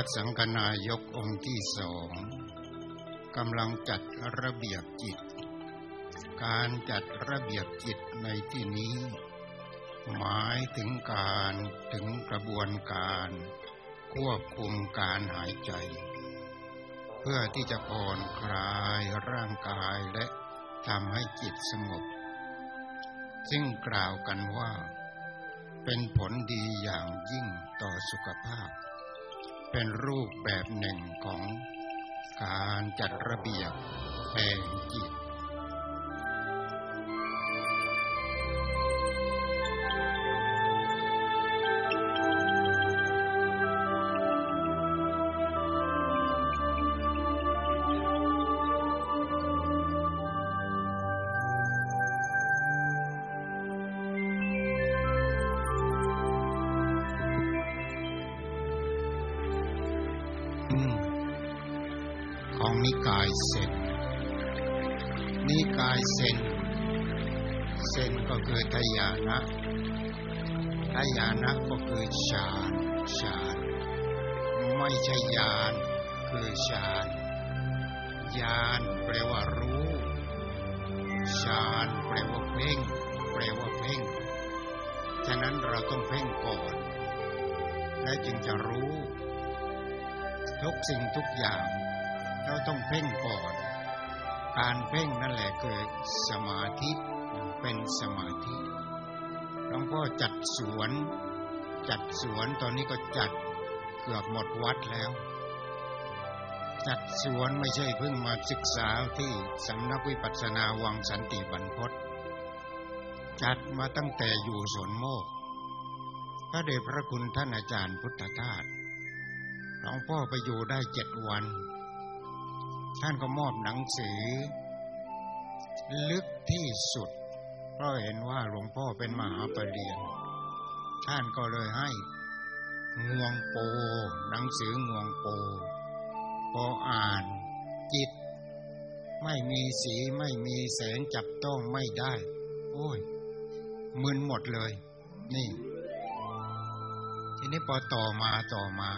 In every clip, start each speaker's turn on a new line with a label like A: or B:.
A: ระสังฆนายกองค์ที่สองกำลังจัดระเบียบจิต การจัดระเบียบจิตในที่นี้ หมายถึงการถึงกระบวนการ ควบคุมการหายใจ เพื่อที่จะผ่อนคลายร่างกายและทำให้จิตสงบ ซึ่งกล่าวกันว่า เป็นผลดีอย่างยิ่งต่อสุขภาพ เป็นรูปแบบหนึ่งของการจัดระเบียบแห่งจิต จัดสวนไม่ใช่เพิ่งมาศึกษาที่สำนักวิปัสสนาวังสันติบรรพตจัดมาตั้งแต่อยู่สวนโมกพระเดชพระคุณท่านอาจารย์พุทธทาสหลวงพ่อไปอยู่ได้เจ็ดวัน ท่านก็มอบหนังสือ ลึกที่สุด เพราะเห็นว่าหลวงพ่อเป็นมหาปรริญญาท่านก็เลยให้งวงโป หนังสืองวงโป พออ่าน จิต ไม่มีสีไม่มีแสงจับต้องไม่ได้ โอ้ยมึนหมดเลย นี่ ทีนี้พอต่อมาต่อมา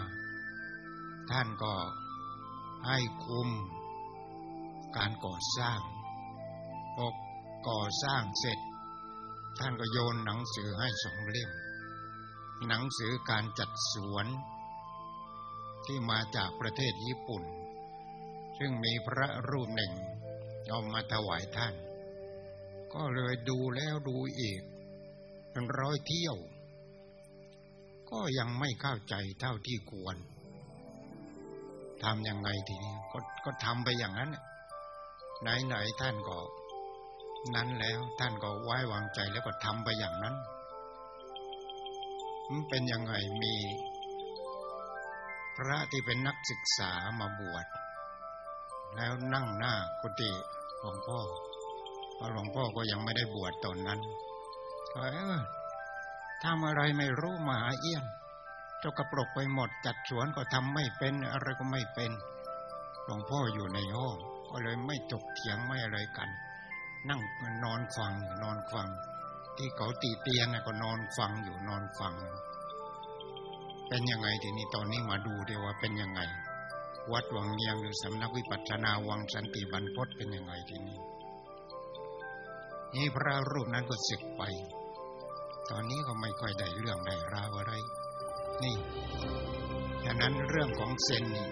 A: ท่านก็ให้คุม การก่อสร้างพอก่อสร้างเสร็จ ท่านก็โยนหนังสือให้สองเล่ม หนังสือการจัดสวน ที่มาจากประเทศญี่ปุ่น ซึ่งมีพระรูปหนึ่งเอามาถวายท่าน ก็เลยดูแล้วดูอีกเป็นร้อยเที่ยว ก็ยังไม่เข้าใจเท่าที่ควรทำยังไงทีนี้ก็ก็ทำไปอย่างนั้นไหนๆท่านก็ นั้นแล้วท่านก็ไว้วางใจแล้วก็ทำไปอย่างนั้นมันเป็นยังไงมี พระที่เป็นนักศึกษามาบวช แล้วนั่งหน้ากุฏิหลวงพ่อเพราะหลวงพ่อก็ยังไม่ได้บวชตอนนั้นก็เออทำอะไรไม่รู้มาหาเอี้ยนเจ้ากระปรกไปหมดจัดสวนก็ทำไม่เป็นอะไรก็ไม่เป็นหลวงพ่ออยู่ในห้องก็เลยไม่จกเถียงไม่อะไรกัน นั่งนอนฟังนอนฟัง ที่เขาตีเตียนน่ะก็นอนฟังอยู่นอนฟัง เป็นยังไงทีนี้ตอนนี้มาดูเดียวว่าเป็นยังไง วัดวังเงียงหรือสำนักวิปัสสนาวังสันติบรรพตเป็นยังไงทีนี้นี่พระรูปนั้นก็สึกไป ตอนนี้ก็ไม่ค่อยได้เรื่องได้ราวอะไร นี่ฉะนั้นเรื่องของเซนนี่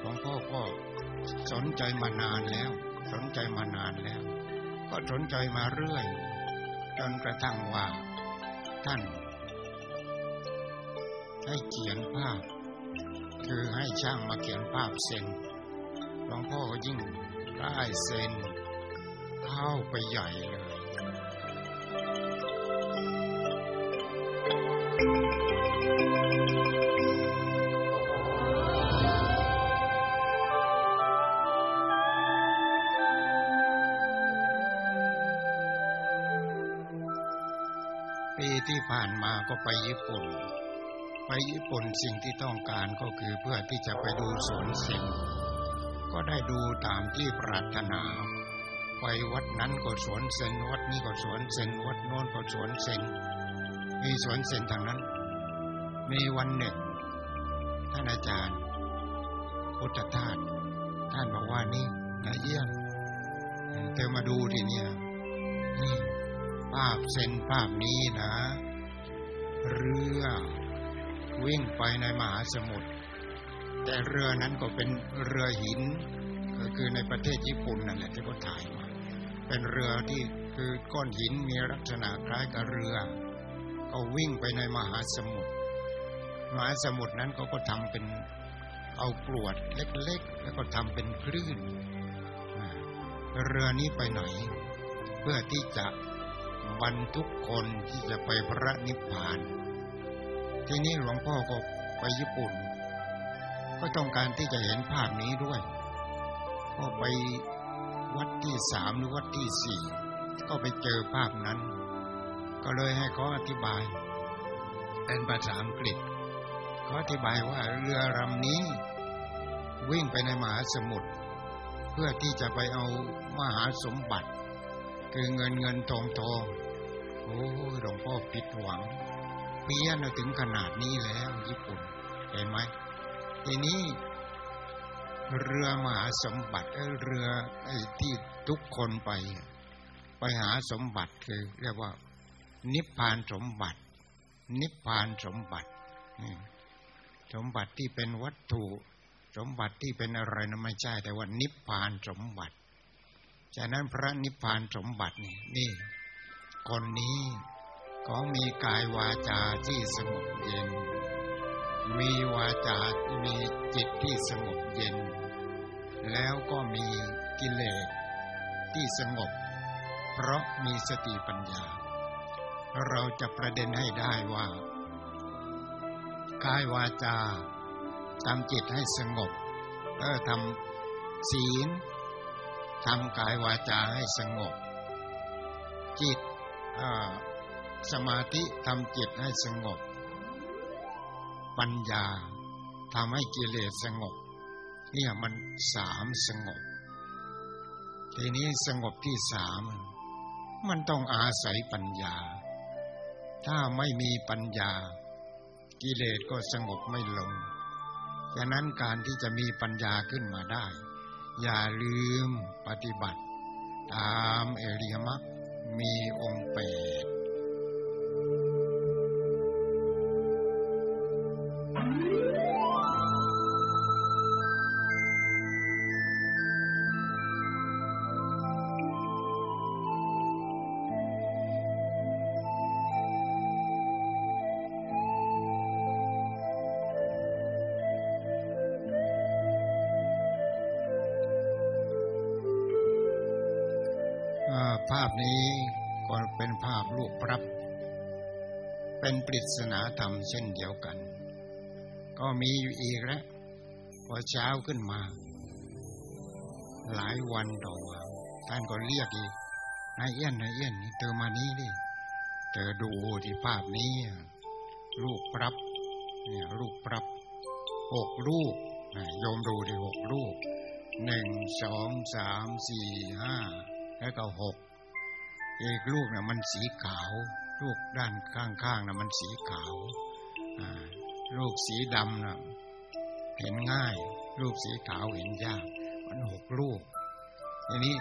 A: หลวงพ่อก็สนใจมานานแล้ว สนใจมานานแล้ว ก็สนใจมาเรื่อย จนกระทั่งว่า ท่าน ให้เขียนภาพ คือให้ช่างมาเขียนภาพเซนหลวงพ่อก็ยิ่งได้เซนเข้าไปใหญ่เลยปีที่ผ่านมาก็ไปญี่ปุ่น ไปญี่ปุ่นสิ่งที่ต้องการก็คือเพื่อที่จะไปดูสวนเซนก็ได้ดูตามที่ปรารถนา ไปวัดนั้นก็สวนเซนวัดนี้ก็สวนเซนวัดโน้นก็สวนเซนมีสวนเซนทางนั้น มีวันหนึ่งท่านอาจารย์ พุทธทาสท่านบอกว่านี่นะเอี้ยนเธอมาดูทีเนี่ยนี่ภาพเส้นภาพนี้นะ เรือ วิ่งไปในมหาสมุทรแต่เรือนั้นก็เป็นเรือหิน ก็คือในประเทศญี่ปุ่นนั่นแหละที่เขาถ่ายมาเป็นเรือที่คือก้อนหินมีลักษณะคล้ายกับเรือ ก็วิ่งไปในมหาสมุทรมหาสมุทรนั้นเขาก็ทำเป็นเอากรวดเล็กๆ แล้วก็ทำเป็นคลื่นเรือนี้ไปไหน เพื่อที่จะบรรทุกคนที่จะไปพระนิพพาน ทีนี้หลวงพ่อก็ไปญี่ปุ่น ก็ต้องการที่จะเห็นภาพนี้ด้วย ก็ไปวัดที่สามหรือวัดที่สี่ก็ไปเจอภาพนั้น ก็เลยให้เขาอธิบาย เป็นภาษาอังกฤษเขาอธิบายว่าเรือลำนี้ วิ่งไปในมหาสมุทรเพื่อที่จะไปเอามหาสมบัติ คือเงินเงินทองทองโอ้หลวงพ่อผิดหวัง เพี้ยนถึงขนาดนี้แล้ว ญี่ปุ่น เห็นไหมทีนี้เรือมหาสมบัติเรือไอ้ที่ทุกคนไป ไปหาสมบัติคือเรียกว่า นิพพานสมบัติ นิพพานสมบัติสมบัติที่เป็นวัตถุ สมบัติที่เป็นอะไรนะไม่ใช่แต่ว่านิพพานสมบัติ ฉะนั้นพระนิพพานสมบัตินี่นี่ คนนี้ ก็มีกายวาจาที่สงบเย็น มีวาจา มีจิตที่สงบเย็น แล้วก็มีกิเลสที่สงบ เพราะมีสติปัญญา เราจะประเด็นให้ได้ว่ากายวาจาทำจิตให้สงบเออทำศีลทำกายวาจาให้สงบ จิต สมาธิทำจิตให้สงบ ปัญญาทำให้กิเลสสงบ เนี่ยมันสามสงบ ทีนี้สงบที่สามมันต้องอาศัยปัญญา ถ้าไม่มีปัญญา กิเลสก็สงบไม่ลงฉะนั้นการที่จะมีปัญญาขึ้นมาได้ อย่าลืมปฏิบัติ ตามเอริยมรรคมีองค์แปด มีอยู่อีกแล้วพอเช้าขึ้นมา หลายวันต่อมาท่านก็เรียกอีกนายเอี้ยนนายเอี้ยนเธอมานี้ดิเธอดูที่ภาพนี้ลูกปรับ เนี่ยลูกปรับหกลูกโยมดูดิหกลูกหนึ่งสองสามสี่ห้าแล้วก็หกอีกลูกเนี่ยมันสีขาว ลูกด้านข้างๆนะมันสีขาว ลูกสีดำนะเห็นง่ายลูกสีขาวเห็นยาก มันหกลูกทีนี้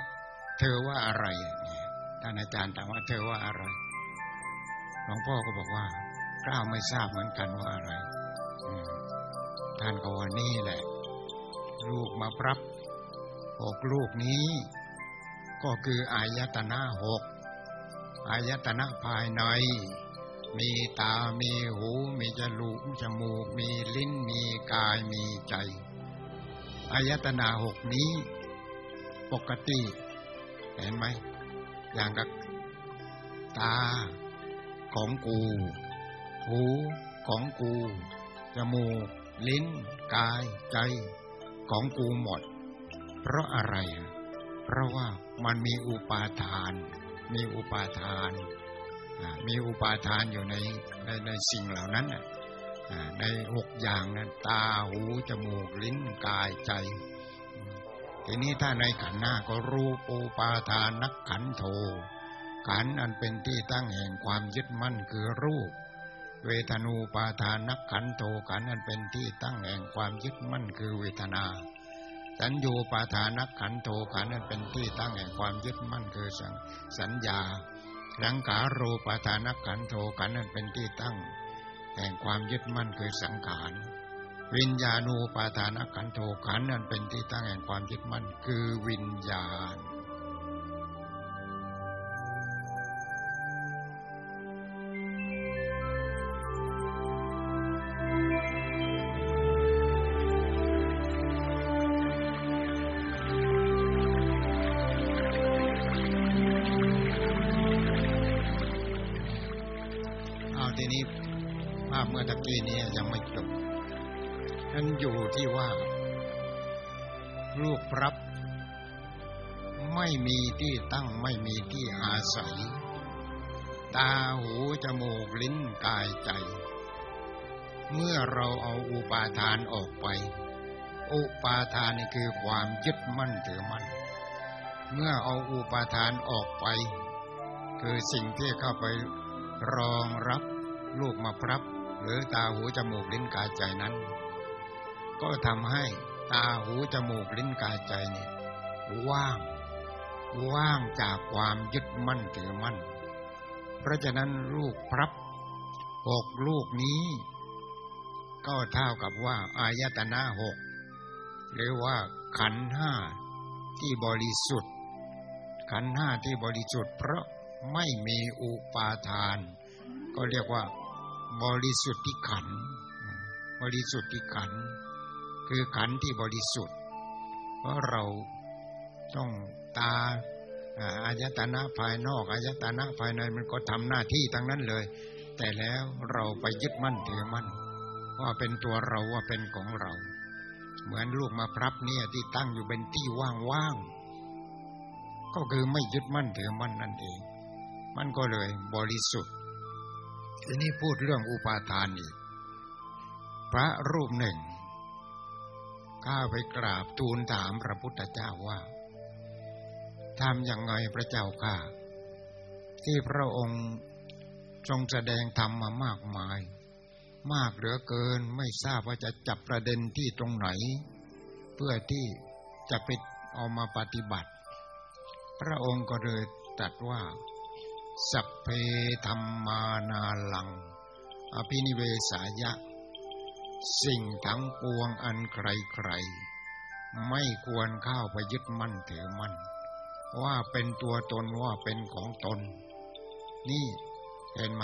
A: เธอว่าอะไรเนี่ยท่านอาจารย์ถามว่าเธอว่าอะไรหลวงพ่อก็บอกว่ากล้าวไม่ทราบเหมือนกันว่าอะไรท่านก็ว่านี่แหละ ลูกมาปรับหกลูกนี้ ก็คืออายตนะหกอายตนะภายใน มีตา มีหู มีจมูกจมูก มีลิ้น มีกาย มีใจ อายตนะหกนี้ ปกติ เห็นไหม อย่างกับตาของกู หูของกู จมูก ลิ้น กาย ใจ ของกูหมด เพราะอะไร เพราะว่ามันมีอุปาทาน มีอุปาทาน มีอุปาทานอยู่ในในในสิ่งเหล่านั้นในหกอย่างนั้นตาหูจมูกลิ้นกายใจ ทีนี้ถ้าในขันหน้าก็รูปูปาทานนักขันโทขันอันเป็นที่ตั้งแห่งความยึดมั่นคือรูป เวทนูปาทานนักขันโทขันนั้นเป็นที่ตั้งแห่งความยึดมั่นคือเวทนาสัญญูปาทานักขันโทขันนั้นเป็นที่ตั้งแห่งความยึดมั่นคือสัญญา สังขารูปาทานักขันโทขันนั้นเป็นที่ตั้งแห่งความยึดมั่นคือสังขาร วิญญาณูปาทานักขันโทขันนั้นเป็นที่ตั้งแห่งความยึดมั่นคือวิญญาณ ตาหูจมูกลิ้นกายใจ เมื่อเราเอาอุปาทานออกไป อุปาทานนี่คือความยึดมั่นถือมั่น เมื่อเอาอุปาทานออกไป คือสิ่งที่เข้าไปรองรับลูกมาพรับ หรือตาหูจมูกลิ้นกายใจนั้น ก็ทำให้ตาหูจมูกลิ้นกายใจนี่ว่าง ว่างจากความยึดมั่นถือมั่น เพราะฉะนั้นลูกพรับหกลูกนี้ ก็เท่ากับว่า อายตนะหกหรือว่าขันห้าที่บริสุทธิ์ ขันห้าที่บริสุทธิ์ เพราะไม่มีอุปาทาน ก็เรียกว่า บริสุทธิขัน บริสุทธิขัน คือขันที่บริสุทธิ์ เพราะเราต้องตา อายตนะภายนอกอายตนะภายในมันก็ทำหน้าที่ทั้งนั้นเลย แต่แล้วเราไปยึดมั่นถือมั่นว่าเป็นตัวเราว่าเป็นของเรา เหมือนลูกมาพรับเนี่ยที่ตั้งอยู่เป็นที่ว่างๆก็คือไม่ยึดมั่นถือมั่นนั่นเอง มันก็เลยบริสุทธิ์ทีนี้พูดเรื่องอุปาทานอีกพระรูปหนึ่งข้าไปกราบทูลถามพระพุทธเจ้าว่า ทำอย่างไงพระเจ้าข้าที่พระองค์ทรงแสดงธรรมมามากมาย มากเหลือเกินไม่ทราบว่าจะจับประเด็นที่ตรงไหน เพื่อที่จะไปเอามาปฏิบัติ พระองค์ก็เลยตรัสว่า สัพเพธรรมานาลัง อภินิเวสายะ สิ่งทั้งปวงอันใครๆไม่ควรเข้าไปยึดมั่นถือมั่น ว่าเป็นตัวตนว่าเป็นของตน นี่เห็นไหม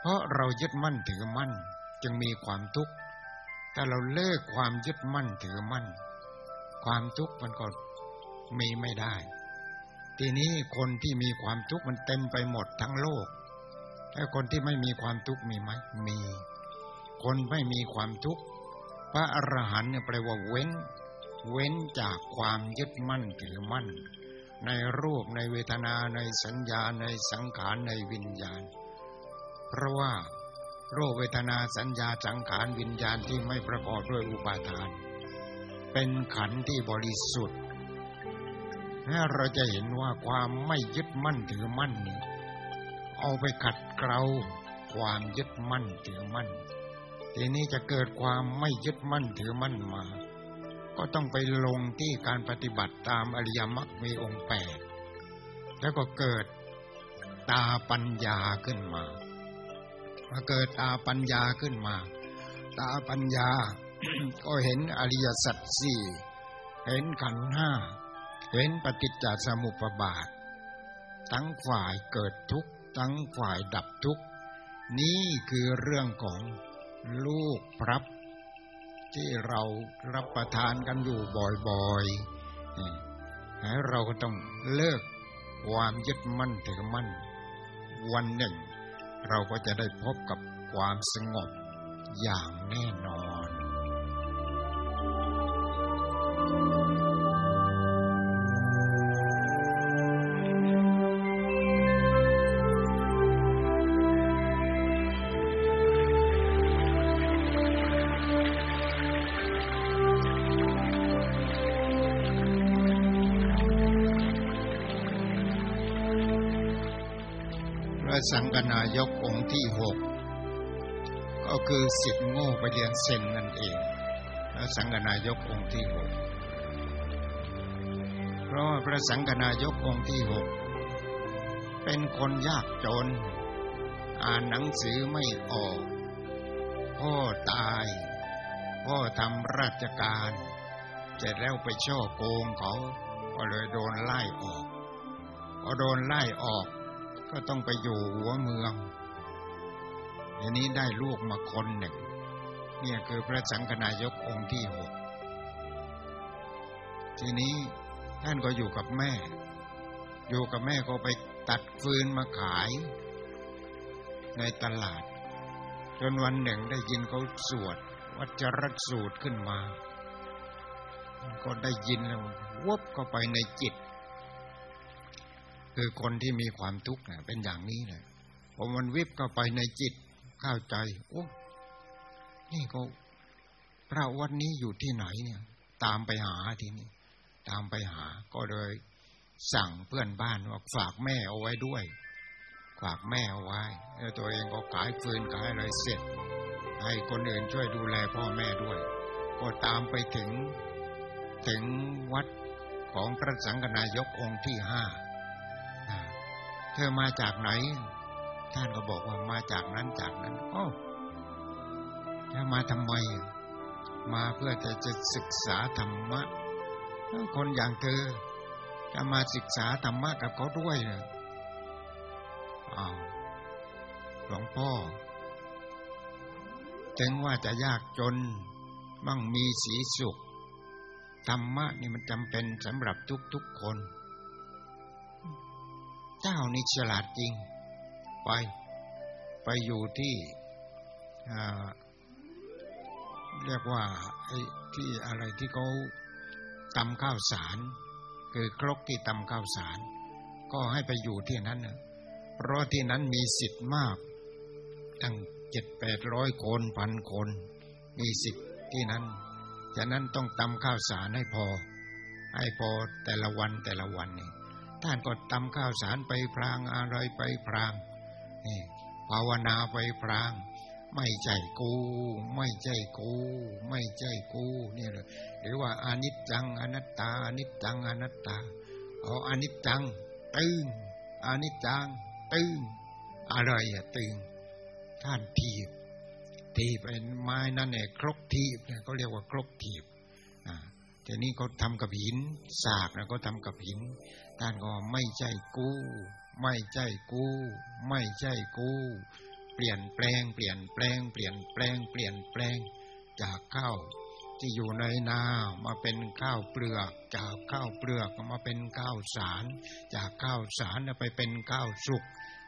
A: เพราะเรายึดมั่นถือมั่นจึงมีความทุกข์ถ้าเราเลิกความยึดมั่นถือมั่น ความทุกข์มันก็มีไม่ได้ ทีนี้คนที่มีความทุกข์มันเต็มไปหมดทั้งโลกแต่คนที่ไม่มีความทุกข์มีไหมมี คนไม่มีความทุกข์พระอรหันต์เนี่ยแปลว่าเว้น เว้นจากความยึดมั่นถือมั่น ในรูปในเวทนาในสัญญาในสังขารในวิญญาณ เพราะว่าโรคเวทนาสัญญาสังขารวิญญาณที่ไม่ประกอบด้วยอุปาทาน เป็นขันธ์ที่บริสุทธิ์เราจะเห็นว่าความไม่ยึดมั่นถือมั่นนี่เอาไปขัดเกลาความยึดมั่นถือมั่น ทีนี้จะเกิดความไม่ยึดมั่นถือมั่นมา ก็ต้องไปลงที่การปฏิบัติตามอริยมรรคมีองค์แปดแล้วก็เกิดตาปัญญาขึ้นมามาเกิดตาปัญญาขึ้นมา ตาปัญญา ก็เห็นอริยสัจสี่เห็นขันห้าเห็นปฏิจจสมุปบาท ทั้งฝ่ายเกิดทุกข์ทั้งฝ่ายดับทุกข์ นี่คือเรื่องของลูกพรับ ที่เรารับประทานกันอยู่บ่อยๆเราก็ต้องเลิกความยึดมั่นถือมั่น วันหนึ่ง เราก็จะได้พบกับความสงบอย่างแน่นอน สังกนายกองค์ที่หกก็คือสิทธิ์โง่ไปเรียนเซนนั่นเองพระสังฆนายกองค์ที่หกเพราะพระสังฆนายกองค์ที่หกเป็นคนยากจน อ่านหนังสือไม่ออก พ่อตาย พ่อทำราชการเสร็จแล้วไปช่อโกงเขา ก็เลยโดนไล่ออก พอโดนไล่ออก ก็ต้องไปอยู่หัวเมืองทีนี้ได้ลูกมาคนหนึ่ง เนี่ยคือพระสังฆนายกองค์ที่หกทีนี้ท่านก็อยู่กับแม่ อยู่กับแม่ก็ไปตัดฟืนมาขาย ในตลาด จนวันหนึ่งได้ยินเขาสวดวัจรสูตรขึ้นมา ก็ได้ยินแล้ววบเข้าไปในจิต คือคนที่มีความทุกข์เนี่ยเป็นอย่างนี้แหละพอมันวิบเข้าไปในจิตเข้าใจโอ้นี่ก็พระวัดนี้อยู่ที่ไหนเนี่ย ตามไปหาทีนี้ตามไปหา ก็เลยสั่งเพื่อนบ้านว่าฝากแม่เอาไว้ด้วยฝากแม่เอาไว้แล้วตัวเองก็ขายฟืนขายอะไรเสร็จ ให้คนอื่นช่วยดูแลพ่อแม่ด้วย ก็ตามไปถึง ถึงวัดของพระสังฆนายกองค์ที่ห้า เธอมาจากไหน ท่านก็บอกว่ามาจากนั้นจากนั้น โอ้ถ้ามาทำไม มาเพื่อจะจะศึกษาธรรมะ คนอย่างเธอจะมาศึกษาธรรมะกับเขาด้วยเนยอ้าวหลวงพ่อถึงว่าจะยากจนมั่งมีสีสุข ธรรมะนี่มันจำเป็นสำหรับทุกๆคน เจ้านี่ฉลาดจริง ไป ไปอยู่ที่เรียกว่าไอ้ที่อะไรที่เขาตำข้าวสาร คือครกที่ตำข้าวสาร ก็ให้ไปอยู่ที่นั้นนะเพราะที่นั้นมีสิทธิ์มาก ตั้งเจ็ดแปดร้อยคนพันคน มีสิทธิ์ที่นั้นฉะนั้นต้องตำข้าวสารให้พอ ให้พอแต่ละวันแต่ละวันนี่ ท่านก็ตำข้าวสารไปพรางอะไรไปพรางนี่ภาวนาไปพราง ไม่ใจกู ไม่ใจกู ไม่ใจกูนี่เลยหรือว่าอนิจจังอนัตตาอนิจจังอนัตตาเอาอนิจจังตึงอนิจจังตึงอะไรอะตึงท่านทีบทีบเป็นไม้นั่นเนี่ยครกทีบเนี่ยเขาเรียกว่าครกทีบอ่าทีนี้เขาทำกับหินสากนะเขาทำกับหิน ท่านก็ไม่ใช่กู้ ไม่ใช่กู้ ไม่ใช่กู้ เปลี่ยนแปลง เปลี่ยนแปลง เปลี่ยนแปลง เปลี่ยนแปลง จากข้าวที่อยู่ในนามาเป็นข้าวเปลือก จากข้าวเปลือกมาเป็นข้าวสาร จากข้าวสารไปเป็นข้าวสุก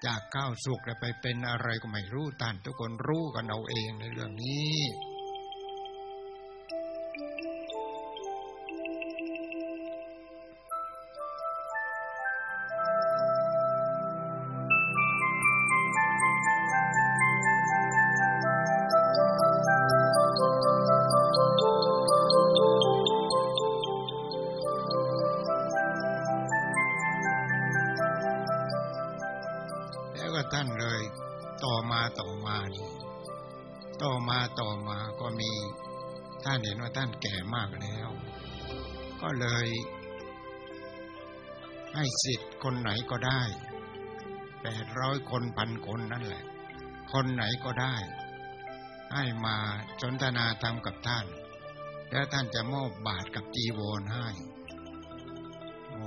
A: จากข้าวสุกไปเป็นอะไรก็ไม่รู้ท่านทุกคนรู้กันเอาเองในเรื่องนี้ คนไหนก็ได้แปดร้อยคนพันคนนั่นแหละ คนไหนก็ได้ ให้มาสนทนาธรรมกับท่าน แล้วท่านจะมอบบาทกับจีวรให้โอ้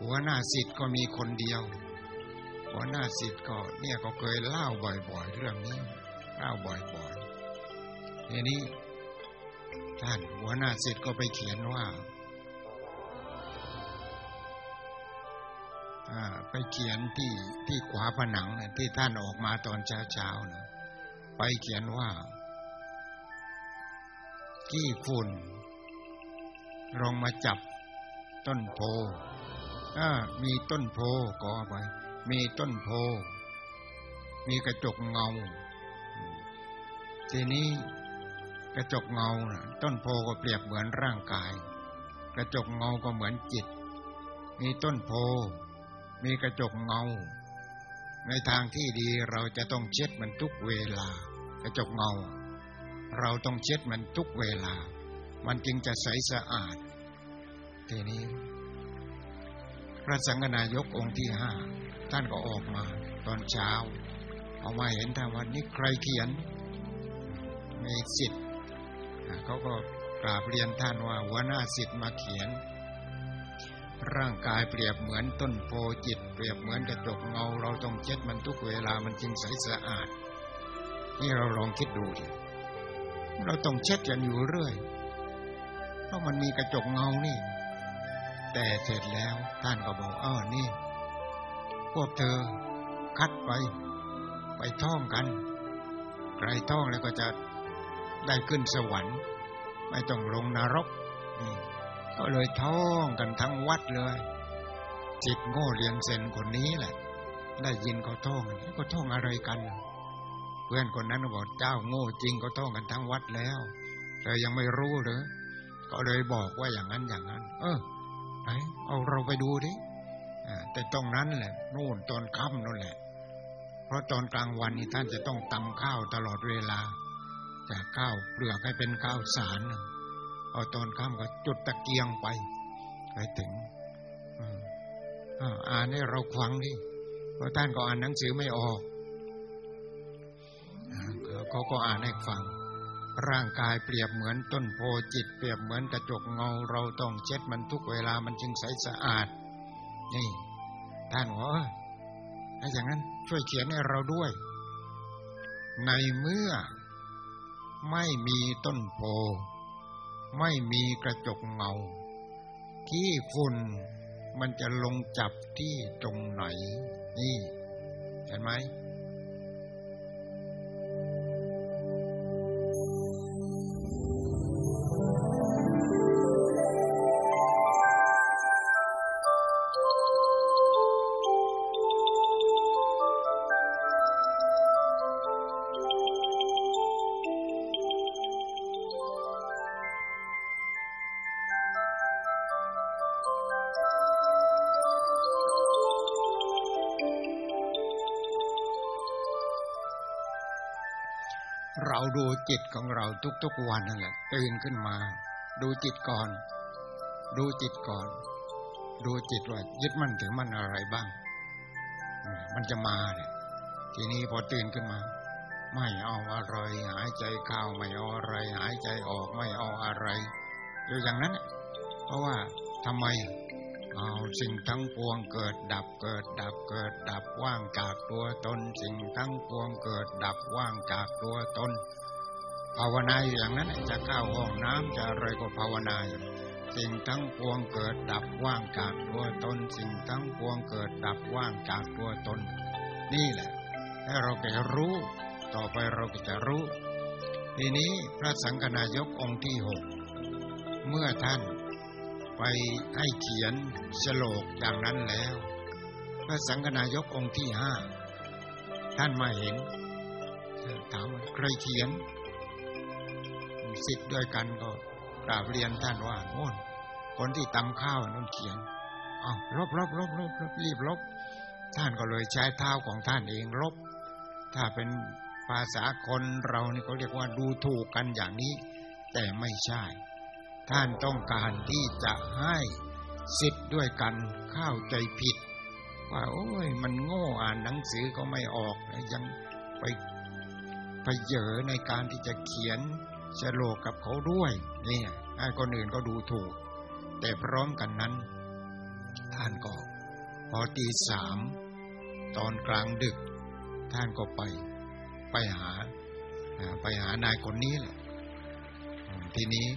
A: หัวหน้าสิทธิ์ก็มีคนเดียว หัวหน้าสิทธิ์ก็เนี่ยก็เคยเล่าบ่อยๆ เรื่องนี้เล่าบ่อยๆทีนี้ ท่านหัวหน้าสิทธิ์ก็ไปเขียนว่า ไปเขียนที่ที่ขวาผนังนะที่ท่านออกมาตอนเช้าๆนะไปเขียนว่าขี้ฝุ่นลงมาจับต้นโพมีต้นโพก็ไป มีต้นโพ มีกระจกเงา ทีนี้กระจกเงานะต้นโพก็เปรียบเหมือนร่างกาย กระจกเงาก็เหมือนจิต มีต้นโพ มีกระจกเงา ในทางที่ดีเราจะต้องเช็ดมันทุกเวลา กระจกเงา เราต้องเช็ดมันทุกเวลา มันจึงจะใสสะอาด ทีนี้ พระสังฆนายกองค์ที่ห้าท่านก็ออกมา ตอนเช้าออกมาเห็นทานวันนี้ใครเขียนมีสิทธิ์เขาก็กราบเรียนท่านว่าหัวหน้าสิทธิ์มาเขียน ร่างกายเปรียบเหมือนต้นโพจิต เปรียบเหมือนกระจกเงา เราต้องเช็ดมันทุกเวลามันจึงใสสะอาด นี่เราลองคิดดูดิเราต้องเช็ดกันอยู่เรื่อย เพราะมันมีกระจกเงานี่ แต่เสร็จแล้วท่านก็บอกอ้อนี่ พวกเธอ คัดไป ไปท่องกัน ใครท่องแล้วก็จะได้ขึ้นสวรรค์ ไม่ต้องลงนรกนี่ ก็เลยท่องกันทั้งวัดเลย จิตโง่เรียนเซนคนนี้แหละ ได้ยินเขาท่องก็ท่องอะไรกัน เพื่อนคนนั้นบอกเจ้าโง่จริงก็ท่องกันทั้งวัดแล้วเธอยังไม่รู้หรือก็เลยบอกว่าอย่างนั้นอย่างนั้น เออไหนเอาเราไปดูดิแต่ตรงนั้นแหละนู่นตอนค่ำนั่นแหละ เพราะตอนกลางวันนี่ท่านจะต้องตำข้าวตลอดเวลาจากข้าวเปลือกให้เป็นข้าวสาร เอาตอนค่ำก็จุดตะเกียงไปไปถึงอ่านให้เราฟังดิเพราะท่านก็อ่านหนังสือไม่ออกเขาก็อ่านให้ฟัง ร่างกายเปรียบเหมือนต้นโพจิต เปรียบเหมือนกระจกเงา เราต้องเช็ดมันทุกเวลามันจึงใสสะอาด นี่ ท่านว่าถ้าอย่างนั้นช่วยเขียนให้เราด้วย ในเมื่อไม่มีต้นโพ ไม่มีกระจกเงา ที่ฝุ่นมันจะลงจับที่ตรงไหน นี่ เห็นไหม จิตของเราทุกๆวันนั่นแหละตื่นขึ้นมา ดูจิตก่อน ดูจิตก่อน ดูจิตว่ายึดมั่นถือมั่นอะไรบ้าง มันจะมาเนี่ยทีนี้พอตื่นขึ้นมา ไม่เอาอะไร หายใจเข้าไม่เอาอะไร หายใจออกไม่เอาอะไรอยู่อย่างนั้นเพราะว่าทำไมเอาสิ่งทั้งปวงเกิดดับเกิดดับเกิดดับว่างจากตัวตน สิ่งทั้งปวงเกิดดับว่างจากตัวตน ภาวนาอย่างนั้นจะเข้าห้องน้ำจะอะไรก็ภาวนาสิ่งทั้งปวงเกิดดับว่างจากตัวตน สิ่งทั้งปวงเกิดดับว่างจากตัวตน นี่แหละถ้าเราไปรู้ ต่อไปเราก็จะรู้ ทีนี้พระสังฆนายกองค์ที่หกเมื่อท่านไปให้เขียนสโลกอย่างนั้นแล้ว พระสังฆนายกองค์ที่ห้าท่านมาเห็นถามใครเขียน สิทธิ์ด้วยกันก็กราบเรียนท่านว่าโน่นคนที่ตำข้าวนั่นเขียนอ้าวลบลบลบลบลบรีบลบ ท่านก็เลยใช้เท้าของท่านเองลบ ถ้าเป็นภาษาคนเรานี่เขาเรียกว่าดูถูกกันอย่างนี้ แต่ไม่ใช่ ท่านต้องการที่จะให้สิทธิ์ด้วยกันเข้าใจผิด ว่าโอ้ยมันโง่อ่านหนังสือก็ไม่ออกยังไปไปเยอในการที่จะเขียน ฉโลกกับเขาด้วยนี่ให้คนอื่นก็ดูถูก แต่พร้อมกันนั้น ท่านก็พอตีสามตอนกลางดึก ท่านก็ไป ไปหา ไปหานายคนนี้แหละทีนี้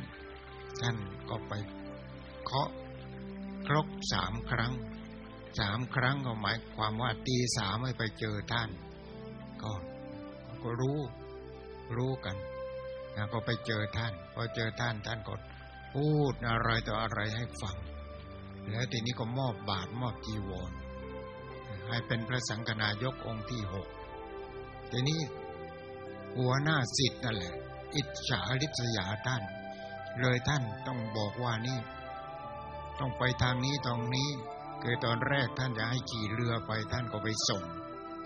A: ท่านก็ไปเคาะครกสามครั้งสามครั้งก็หมายความว่าตีสามไม่ไปเจอท่าน ก็ก็รู้ รู้กัน นะพอไปเจอท่าน พอเจอท่านท่านก็พูดอะไรต่ออะไรให้ฟัง แล้วทีนี้ก็มอบบาทมอบจีวรให้เป็นพระสังฆนายกองค์ที่หกทีนี้หัวหน้าสิทธิ์นั่นแหละ อิจฉาริษยาท่าน เลยท่านต้องบอกว่านี่ ต้องไปทางนี้ตรงนี้คือตอนแรกท่านจะให้ขี่เรือไปท่านก็ไปส่ง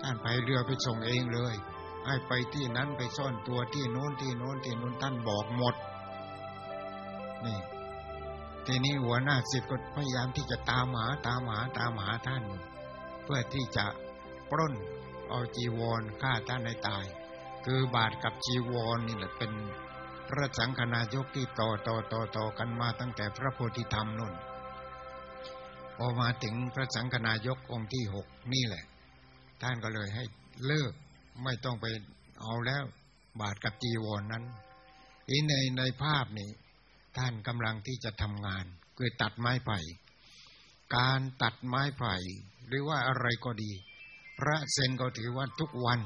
A: ท่านไปเรือไปส่งเองเลย ให้ไปที่นั้นไปซ่อนตัวที่โน้นที่โน้นที่โน้นท่านบอกหมด นี่ทีนี้หัวหน้าสิทธิ์ก็พยายามที่จะตามหาตามหาตามหาท่าน เพื่อที่จะปล้นเอาจีวรฆ่าท่านให้ตาย คือบาทกับจีวรนนี่แหละเป็นพระสังฆนายกที่ต่อต่อต่อต่อกันมาตั้งแต่พระโพธิธรรมนุ่นพอมาถึงพระสังฆนายกองค์ที่หกนี่แหละ ท่านก็เลยให้เลิก ไม่ต้องไปเอาแล้วบาทกับจีวรนนั้นอีในในภาพนี้ท่านกำลังที่จะทำงานคือตัดไม้ไผ่การตัดไม้ไผ่หรือว่าอะไรก็ดี พระเซนก็ถือว่าทุกวัน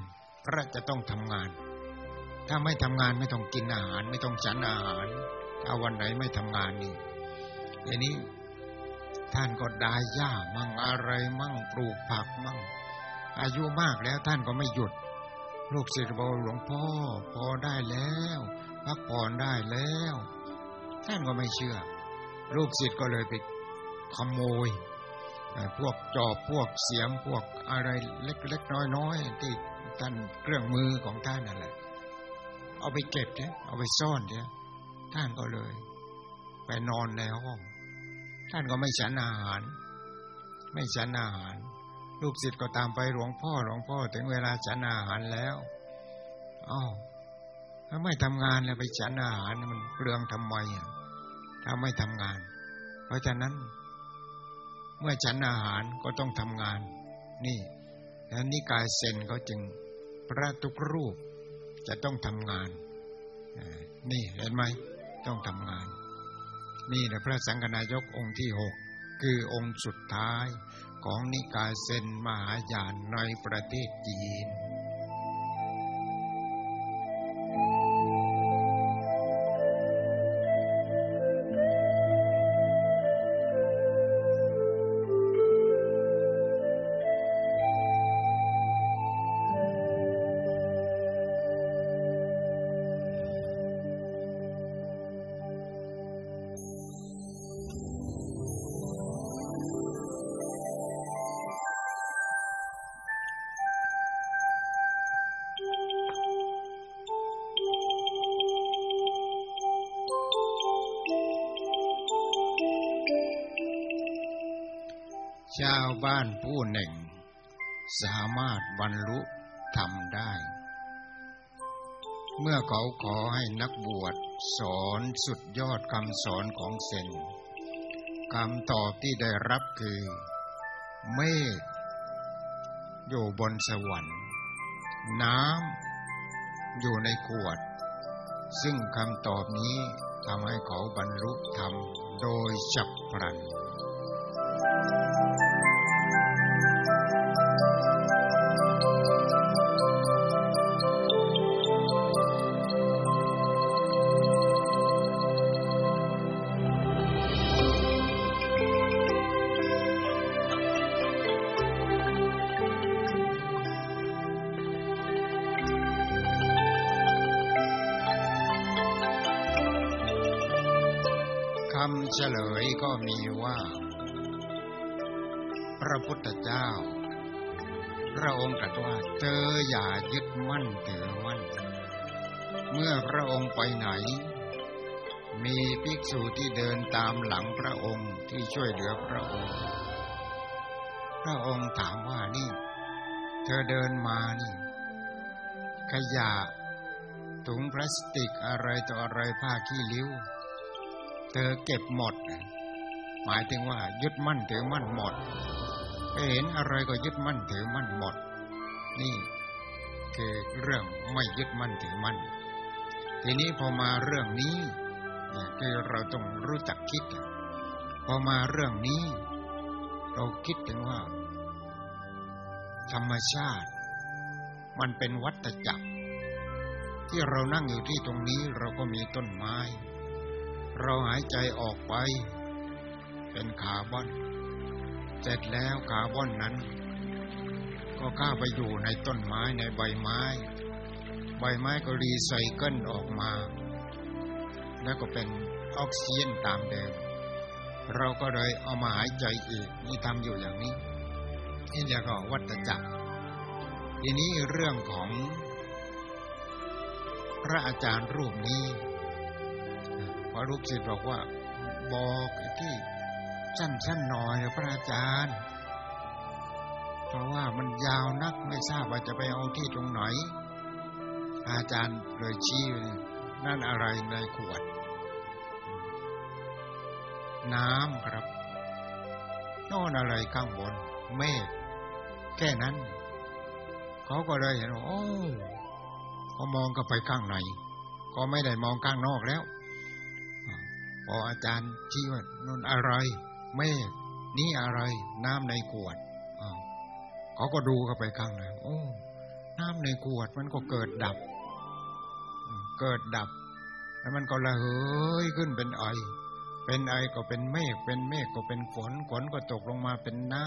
A: พระจะต้องทำงาน ถ้าไม่ทำงานไม่ต้องกินอาหาร ไม่ต้องฉันอาหารถ้าวันไหนไม่ทำงานนี่อย่างนี้ท่านก็ดายหญ้ามั่งอะไรมั่งปลูกผักมั่ง อายุมากแล้วท่านก็ไม่หยุด ลูกศิษย์บอกหลวงพ่อ พอได้แล้ว พักผ่อนได้แล้ว ท่านก็ไม่เชื่อ ลูกศิษย์ก็เลยไปขโมยพวกจอบพวกเสียมพวกอะไรเล็กๆน้อยๆที่ท่านเครื่องมือของท่านนั่นแหละเอาไปเก็บเนี่ยเอาไปซ่อนเนี่ยท่านก็เลย ไปนอนในห้อง ท่านก็ไม่ฉันอาหาร ไม่ฉันอาหาร ลูกศิษย์ก็ตามไปหลวงพ่อหลวงพ่อถึงเวลาฉันอาหารแล้วอ้าวถ้าไม่ทำงานแล้วไปฉันอาหารมันเปลืองทำไมอะถ้าไม่ทำงาน เพราะฉะนั้น เมื่อฉันอาหารก็ต้องทำงาน นี่แล้วนิกายเซนเขาจึงพระทุกรูปจะต้องทำงานนี่เห็นไหมต้องทำงาน นี่แหละพระสังฆนายกองค์ที่หกคือองค์สุดท้าย ของนิกายเซนมหายานในประเทศจีน ผู้หนึ่ง สามารถบรรลุทำได้ เมื่อเขาขอให้นักบวชสอนสุดยอดคำสอนของเซนคำตอบที่ได้รับคือ เมฆอยู่บนสวรรค์ น้ำอยู่ในขวด ซึ่งคำตอบนี้ทำให้เขาบรรลุธรรมโดยฉับพลันำเฉลยก็มีว่า พระพุทธเจ้า พระองค์ตรัสว่าเธออย่ายึดมั่นถือมั่น เมื่อพระองค์ไปไหน มีภิกษุที่เดินตามหลังพระองค์ที่ช่วยเหลือพระองค์ พระองค์ถามว่านี่ เธอเดินมานี่ ขยะถุงพลาสติกอะไรต่ออะไรผ้าขี้ริ้ว เธอเก็บหมด หมายถึงว่า ยึดมั่นถือมั่นหมดไปเห็นอะไรก็ยึดมั่นถือมั่นหมด นี่คือเรื่องไม่ยึดมั่นถือมั่น ทีนี้พอมาเรื่องนี้เนี่ยคือเราต้องรู้จักคิด พอมาเรื่องนี้ เราคิดถึงว่า ธรรมชาติ มันเป็นวัฏจักร ที่เรานั่งอยู่ที่ตรงนี้เราก็มีต้นไม้ เราหายใจออกไป เป็นคาร์บอน เสร็จแล้วคาร์บอนนั้น ก็เข้าไปอยู่ในต้นไม้ในใบไม้ ใบไม้ก็รีไซเคิลออกมา แล้วก็เป็นออกซิเจนตามเดิม เราก็เลยเอามาหายใจอีกนี่ทำอยู่อย่างนี้นี่เรียกว่าวัฏจักรทีนี้เรื่องของพระอาจารย์รูปนี้ ลูกศิษย์บอกว่า บอกที่สั้นๆหน่อยนะพระอาจารย์ เพราะว่ามันยาวนักไม่ทราบว่าจะไปเอาที่ตรงไหน อาจารย์เลยชี้นั่นอะไรในขวด น้ำครับน่นอะไรข้างบน เมฆแค่นั้น เขาก็เลยเห็นว่าโอ้เขามองก็ไปข้างใน ก็ไม่ได้มองข้างนอกแล้ว ออาจารย์ชี้ว่านนอะไร เมฆนี่อะไร น้ำในขวดเขาก็ดูเข้าไปข้างในโอ้ น้ำในขวดมันก็เกิดดับ เกิดดับ แล้วมันก็ระเหยขึ้นเป็นไอ เป็นไอก็เป็นเมฆเป็นเมฆก็เป็นฝนฝนก็ตกลงมาเป็นน้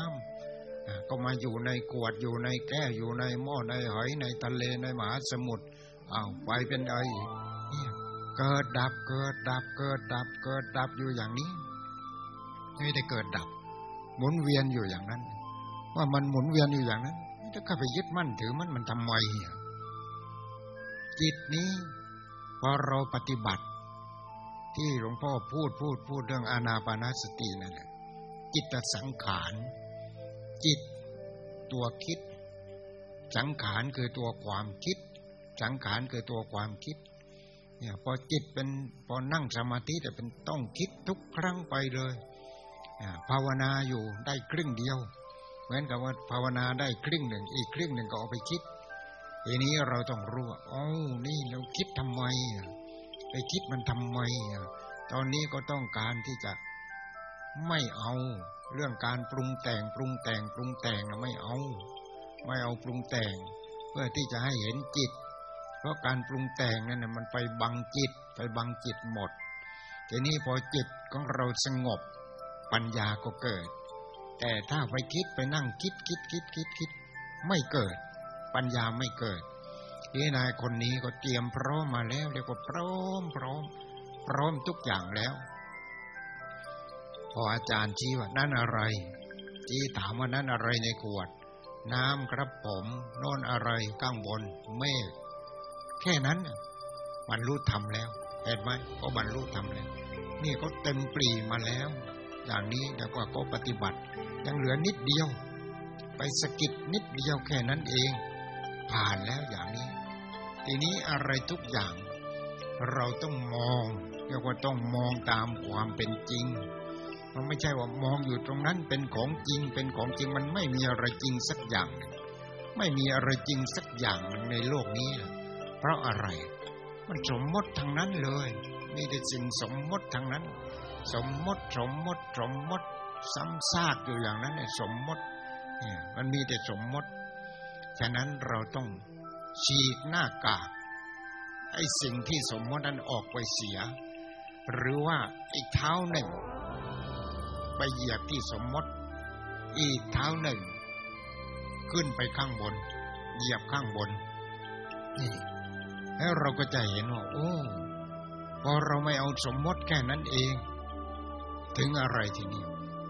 A: ำก็มาอยู่ในขวดอยู่ในแก้วอยู่ในหม้อในหอยในทะเลในมหาสมุทรอ้าวไปเป็นไอ เกิดดับเกิดดับเกิดดับเกิดดับอยู่อย่างนี้ไม่ได้เกิดดับ หมุนเวียนอยู่อย่างนั้น ว่ามันหมุนเวียนอยู่อย่างนั้นถ้าเข้าไปยึดมั่นถือมันมันทำไมจิตนี้พอเราปฏิบัติ ที่หลวงพ่อพูดพูดพูดเรื่องอานาปานาสตินั่นแหละจิตสังขารจิตตัวคิด สังขารคือตัวความคิด สังขารคือตัวความคิด เนี่ยพอจิตเป็นพอนั่งสมาธิแต่เป็นต้องคิดทุกครั้งไปเลยภาวนาอยู่ได้ครึ่งเดียว เหมือนกับว่าภาวนาได้ครึ่งหนึ่ง อีกครึ่งหนึ่งก็เอาไปคิดทีนี้เราต้องรู้ว่าอ๋อนี่เราคิดทำไมไปคิดมันทำไมตอนนี้ก็ต้องการที่จะไม่เอาเรื่องการปรุงแต่งปรุงแต่งปรุงแต่งไม่เอา ไม่เอาปรุงแต่ง เพื่อที่จะให้เห็นจิต ราะการปรุงแต่งนั่นมันไปบังจิต ไปบังจิตหมด ทีนี้พอจิตของเราสงบปัญญาก็เกิด แต่ถ้าไปคิดไปนั่งคิดคิดคิดคิดคิดไม่เกิด ปัญญาไม่เกิดพี่นายคนนี้ก็เตรียมพร้อมมาแล้วเรียกว่าพร้อมพร้อม พร้อมทุกอย่างแล้ว พออาจารย์ชี้ว่านั่นอะไรจี้ถามว่านั่นอะไรในขวด น้ำครับผมโน่นอะไรข้างบนเมฆ แค่นั้นบรรลุธรรมแล้ว เห็นไหมก็บรรลุธรรมแล้ว นี่เขาเต็มปรีมาแล้ว อย่างนี้แล้วก็ก็ปฏิบัติ ยังเหลือนิดเดียว ไปสกิดนิดเดียวแค่นั้นเอง ผ่านแล้วอย่างนี้ ทีนี้อะไรทุกอย่าง เราต้องมองเรียกว่าต้องมองตามความเป็นจริง มันไม่ใช่ว่ามองอยู่ตรงนั้นเป็นของจริง เป็นของจริงมันไม่มีอะไรจริงสักอย่าง ไม่มีอะไรจริงสักอย่างในโลกนี้ เพราะอะไร มันสมมติทางนั้นเลย มีแต่สิ่งสมมติทางนั้น สมมติสมมติสมมติซ้ำซากอยู่อย่างนั้นเนี่ยสมมติเนี่ยมันมีแต่สมมติ ฉะนั้นเราต้องฉีกหน้ากากไอ้สิ่งที่สมมตินั้นออกไปเสีย หรือว่าอีกเท้าหนึ่ง ไปเหยียบที่สมมติ อีกเท้าหนึ่ง ขึ้นไปข้างบน เหยียบข้างบนนี่ แล้วเราก็จะเห็นว่าโอ้พอเราไม่เอาสมมติแค่นั้นเอง ถึงอะไรทีนี้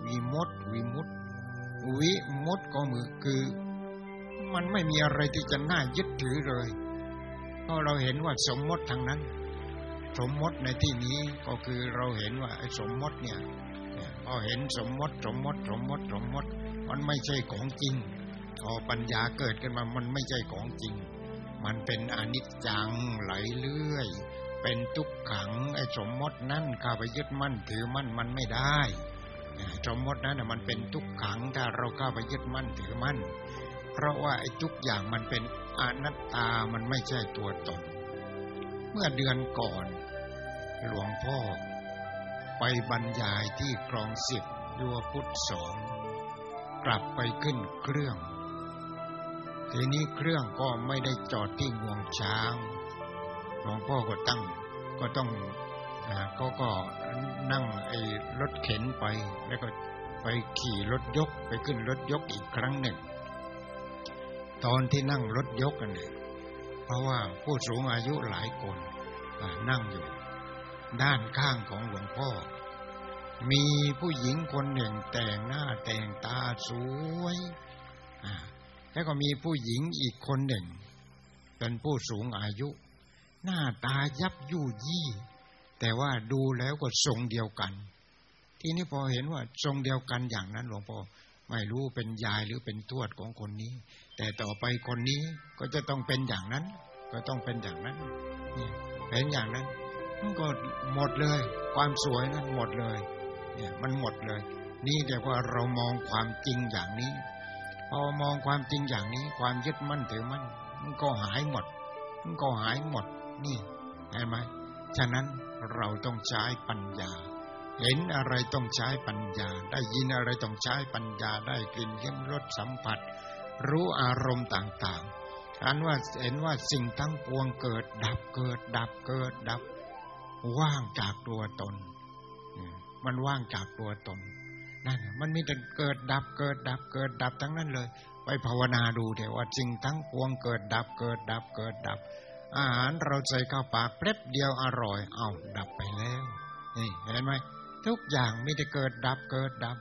A: วิมดวิมุตวิมุตก็มือคือ มันไม่มีอะไรที่จะน่ายึดถือเลยเพราะเราเห็นว่าสมมติทางนั้น สมมติในที่นี้ก็คือเราเห็นว่าไอ้สมมติเนี่ยพอเห็นสมมติสมมติสมมติสมมติ มันไม่ใช่ของจริงพอปัญญาเกิดขึ้นมามันไม่ใช่ของจริง มันเป็นอนิจจังไหลเลื่อย เป็นทุกขังไอ้สมมตินั่นข้าไปยึดมั่นถือมั่นมันไม่ได้สมมตินั้นมันเป็นทุกขังถ้าเราเข้าไปยึดมั่นถือมั่น เพราะว่าไอ้ทุกอย่างมันเป็นอนัตตามันไม่ใช่ตัวตน เมื่อเดือนก่อน หลวงพ่อ ไปบรรยายที่คลองสิบยัวพุทธสองกลับไปขึ้นเครื่อง ทีนี้เครื่องก็ไม่ได้จอดที่งวงช้างหลวงพ่อก็ตั้งก็ต้องเขาก็นั่งไอ้รถเข็นไป แล้วก็ไปขี่รถยกไปขึ้นรถยกอีกครั้งหนึ่ง ตอนที่นั่งรถยกกันเนี่ยเพราะว่าผู้สูงอายุหลายคนนั่งอยู่ ด้านข้างของหลวงพ่อ มีผู้หญิงคนหนึ่งแต่งหน้าแต่งตาสวย แล้วก็มีผู้หญิงอีกคนหนึ่ง เป็นผู้สูงอายุ หน้าตายับยู่ยี่ แต่ว่าดูแล้วก็ทรงเดียวกัน ทีนี้พอเห็นว่าทรงเดียวกันอย่างนั้นหลวงพ่อไม่รู้เป็นยายหรือเป็นทวดของคนนี้ แต่ต่อไปคนนี้ก็จะต้องเป็นอย่างนั้น ก็ต้องเป็นอย่างนั้นนี่เป็นอย่างนั้นมันก็หมดเลย ความสวยนั้นหมดเลย เนี่ยมันหมดเลย นี่เรียกว่าเรามองความจริงอย่างนี้ อมองความจริงอย่างนี้ ความยึดมั่นถือมั่นมันก็หายหมด มันก็หายหมด นี่เห็นไหมฉะนั้นเราต้องใช้ปัญญา เห็นอะไรต้องใช้ปัญญา ได้ยินอะไรต้องใช้ปัญญาได้กลิ่นลิ้มรสสัมผัส รู้อารมณ์ต่างๆอันว่าเห็นว่าสิ่งทั้งปวงเกิด ดับเกิด ดับเกิดดับ ว่างจากตัวตน มันว่างจากตัวตน นั่นมันมีแต่เกิดดับเกิดดับเกิดดับทั้งนั้นเลย ไปภาวนาดูเถอะว่าสิ่งทั้งปวงเกิดดับเกิดดับเกิดดับ อาหารเราใส่เข้าปากแป๊บเดียวอร่อย เอาดับไปแล้วนี่เห็นไหมทุกอย่างมีแต่เกิดดับเกิดดับ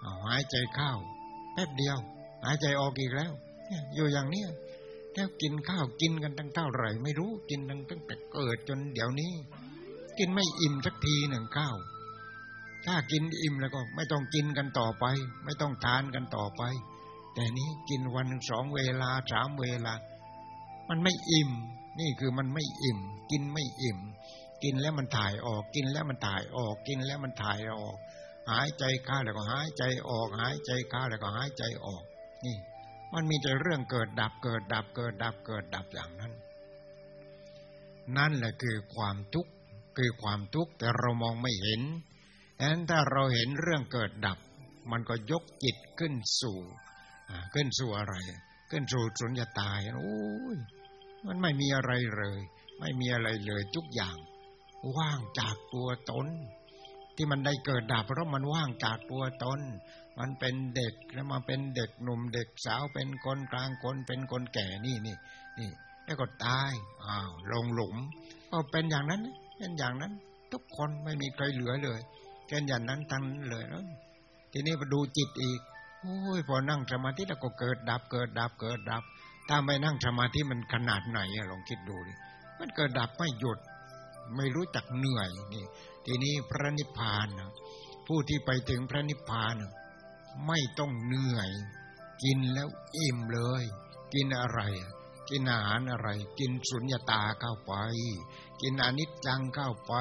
A: เอาหายใจเข้าแป๊บเดียว หายใจออกอีกแล้วอยู่อย่างนี้แล้วกินข้าวกินกันตั้งเท่าไหร่ ไม่รู้กินตั้งตั้งแต่เกิดจนเดี๋ยวนี้ กินไม่อิ่มสักทีหนึ่งข้าว ถ้ากินอิ่มแล้วก็ไม่ต้องกินกันต่อไป ไม่ต้องทานกันต่อไป แต่นี้กินวันสองเวลาสามเวลา มันไม่อิ่ม นี่คือมันไม่อิ่ม กินไม่อิ่ม กินแล้วมันถ่ายออกกินแล้วมันถ่ายออกกินแล้วมันถ่ายออก หายใจเข้าแล้วก็หายใจออก หายใจเข้าแล้วก็หายใจออก นี่ มันมีแต่เรื่องเกิดดับเกิดดับเกิดดับเกิดดับอย่างนั้น นั่นแหละคือความทุกข์คือความทุกข์แต่เรามองไม่เห็น ฉะนั้นถ้าเราเห็นเรื่องเกิดดับ มันก็ยกจิตขึ้นสู่ขึ้นสู่อะไร ขึ้นสู่สุญญตาโอ้ยมันไม่มีอะไรเลย ไม่มีอะไรเลยทุกอย่าง ว่างจากตัวตน ที่มันได้เกิดดับ เพราะมันว่างจากตัวตน มันเป็นเด็กแล้วมาเป็นเด็กหนุ่มเด็กสาวเป็นคนกลางคนเป็นคนแก่นี่นี่นี่แล้วก็ตายอ้าวลงหลุมก็เป็นอย่างนั้น เป็นอย่างนั้น ทุกคนไม่มีใครเหลือเลย เป็นอย่างนั้นทั้งเลยแล้วทีนี้มาดูจิตอีกโอ้ยพอนั่งสมาธิแล้วก็เกิดดับเกิดดับเกิดดับ ถ้าไม่นั่งสมาธิมันขนาดไหนลองคิดดูดิมันเกิดดับไม่หยุด ไม่รู้จักเหนื่อยนี่ ทีนี้พระนิพพานผู้ที่ไปถึงพระนิพพานไม่ต้องเหนื่อย กินแล้วอิ่มเลย กินอะไร กินอาหารอะไร กินสุญญตาเข้าไป กินอนิจจังเข้าไป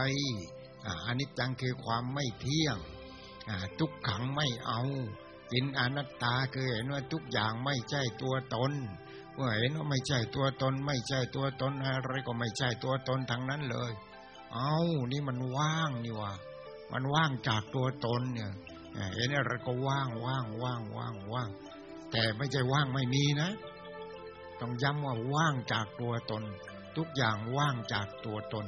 A: อนิจจังคือความไม่เที่ยงทุกขังไม่เอากินอนัตตาคือเห็นว่าทุกอย่างไม่ใช่ตัวตนเมื่อเห็นว่าไม่ใช่ตัวตน ไม่ใช่ตัวตนอะไรก็ไม่ใช่ตัวตนทั้งนั้นเลย เอานี่มันว่างนี่ว่ามันว่างจากตัวตนเนี่ยเห็นอะไรก็ว่างว่างว่างว่างว่าง แต่ไม่ใช่ว่างไม่มีนะ ต้องย้ำว่าว่างจากตัวตน ทุกอย่างว่างจากตัวตน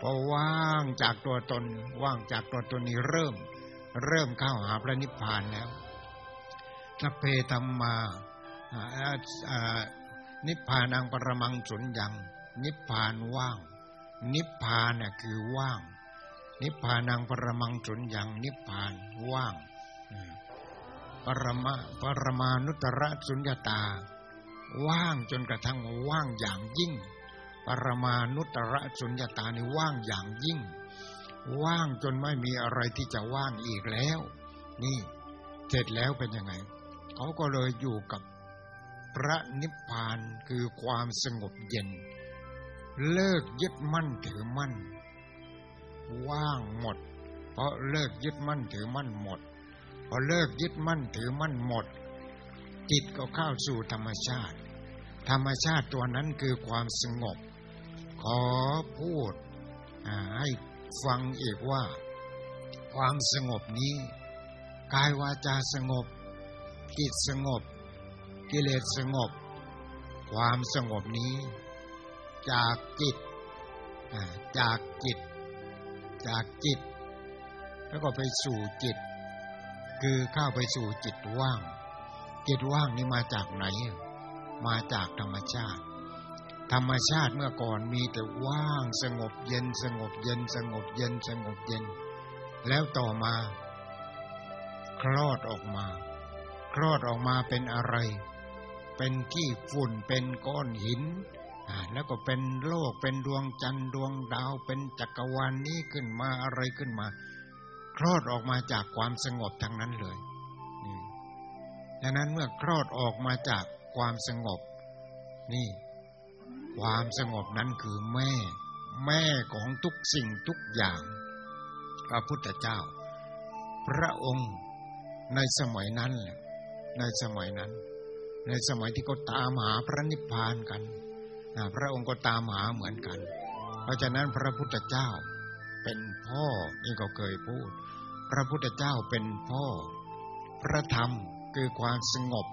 A: พอว่างจากตัวตน ว่างจากตัวตนนี้เริ่ม เริ่มเข้าหาพระนิพพานแล้วสเพธรรมานิพพานังปรมังสุญญัง นิพพานว่าง นิพพานน่ะคือว่าง นิพพานังปรมังสุญญัง นิพพานว่างปรมาปรมานุตระสุญญาตา ว่างจนกระทั่งว่างอย่างยิ่ง ปรมานุตระสุญญาตานี่ว่างอย่างยิ่ง ว่างจนไม่มีอะไรที่จะว่างอีกแล้ว นี่เสร็จแล้วเป็นยังไง เขาก็เลยอยู่กับพระนิพพานคือความสงบเย็น เลิกยึดมั่นถือมั่น ว่างหมด เพราะเลิกยึดมั่นถือมั่นหมดพอเลิกยึดมั่นถือมั่นหมด จิตก็เข้าสู่ธรรมชาติ ธรรมชาติตัวนั้นคือความสงบ ขอพูดให้ฟังอีกว่า ความสงบนี้ กายวาจาสงบจิตสงบ กิเลสสงบ ความสงบนี้ จากจิตจากจิต จากจิต แล้วก็ไปสู่จิต คือเข้าไปสู่จิตว่าง จิตว่างนี่มาจากไหน มาจากธรรมชาติ ธรรมชาติเมื่อก่อนมีแต่ว่างสงบเย็นสงบเย็นสงบเย็นสงบเย็น แล้วต่อมา คลอดออกมา คลอดออกมาเป็นอะไร เป็นขี้ฝุ่นเป็นก้อนหินแล้วก็เป็นโลกเป็นดวงจันทร์ดวงดาวเป็นจักรวาลนนี้ขึ้นมาอะไรขึ้นมา คลอดออกมาจากความสงบทั้งนั้นเลยดังนั้นเมื่อคลอดออกมาจากความสงบ นี่ ความสงบนั้นคือแม่ แม่ของทุกสิ่งทุกอย่าง พระพุทธเจ้า พระองค์ในสมัยนั้นแหละในสมัยนั้น ในสมัยที่เขาตามหาพระนิพพานกันพระองค์ก็ตามหาเหมือนกัน เพราะฉะนั้นพระพุทธเจ้าเป็นพ่อนี่ก็เคยพูด พระพุทธเจ้าเป็นพ่อ พระธรรมคือความสงบ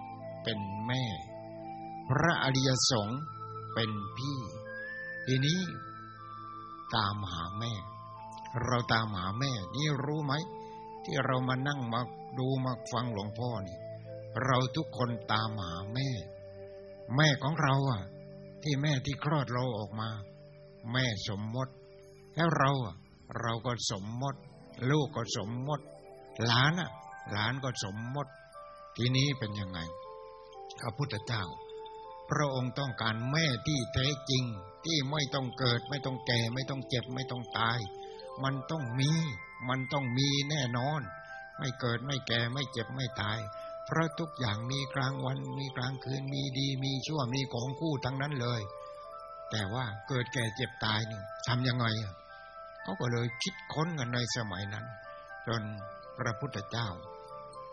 A: เป็นแม่ พระอริยสงฆ์ เป็นพี่ ทีนี้ ตามหาแม่ เราตามหาแม่ นี่รู้ไหม ที่เรามานั่งมาดูมาฟังหลวงพ่อนี่ เราทุกคนตามหาแม่ แม่ของเราอะ ที่แม่ที่คลอดเราออกมา แม่สมมติ แล้วเราอะ เราก็สมมติ ลูกก็สมมติ หลานอะ หลานก็สมมติ ทีนี้เป็นยังไงพระพุทธเจ้า พระองค์ต้องการแม่ที่แท้จริง ที่ไม่ต้องเกิด ไม่ต้องแก่ ไม่ต้องเจ็บ ไม่ต้องตาย มันต้องมี มันต้องมีแน่นอน ไม่เกิดไม่แก่ไม่เจ็บไม่ตาย เพราะทุกอย่างมีกลางวันมีกลางคืนมีดี มีชั่วมีของคู่ทั้งนั้นเลย แต่ว่าเกิดแก่เจ็บตายนี่ทำยังไงเขาก็เลยคิดค้นกันในสมัยนั้น จนพระพุทธเจ้า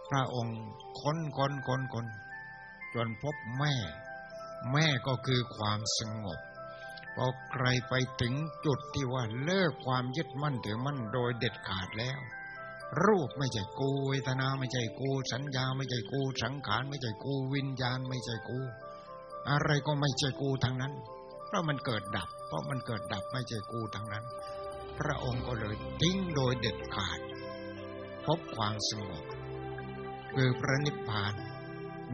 A: พระองค์ค้นค้นค้นค้นจนพบแม่ แม่ก็คือความสงบพอใครไปถึงจุดที่ว่าเลิกความยึดมั่นถือมั่นโดยเด็ดขาดแล้ว รูปไม่ใช่กูเวทนาไม่ใช่กู สัญญาไม่ใช่กู สังขารไม่ใช่กู วิญญาณไม่ใช่กู อะไรก็ไม่ใช่กูทั้งนั้น เพราะมันเกิดดับ เพราะมันเกิดดับไม่ใช่กูทั้งนั้น พระองค์ก็เลยทิ้งโดยเด็ดขาด พบความสงบคือพระนิพพาน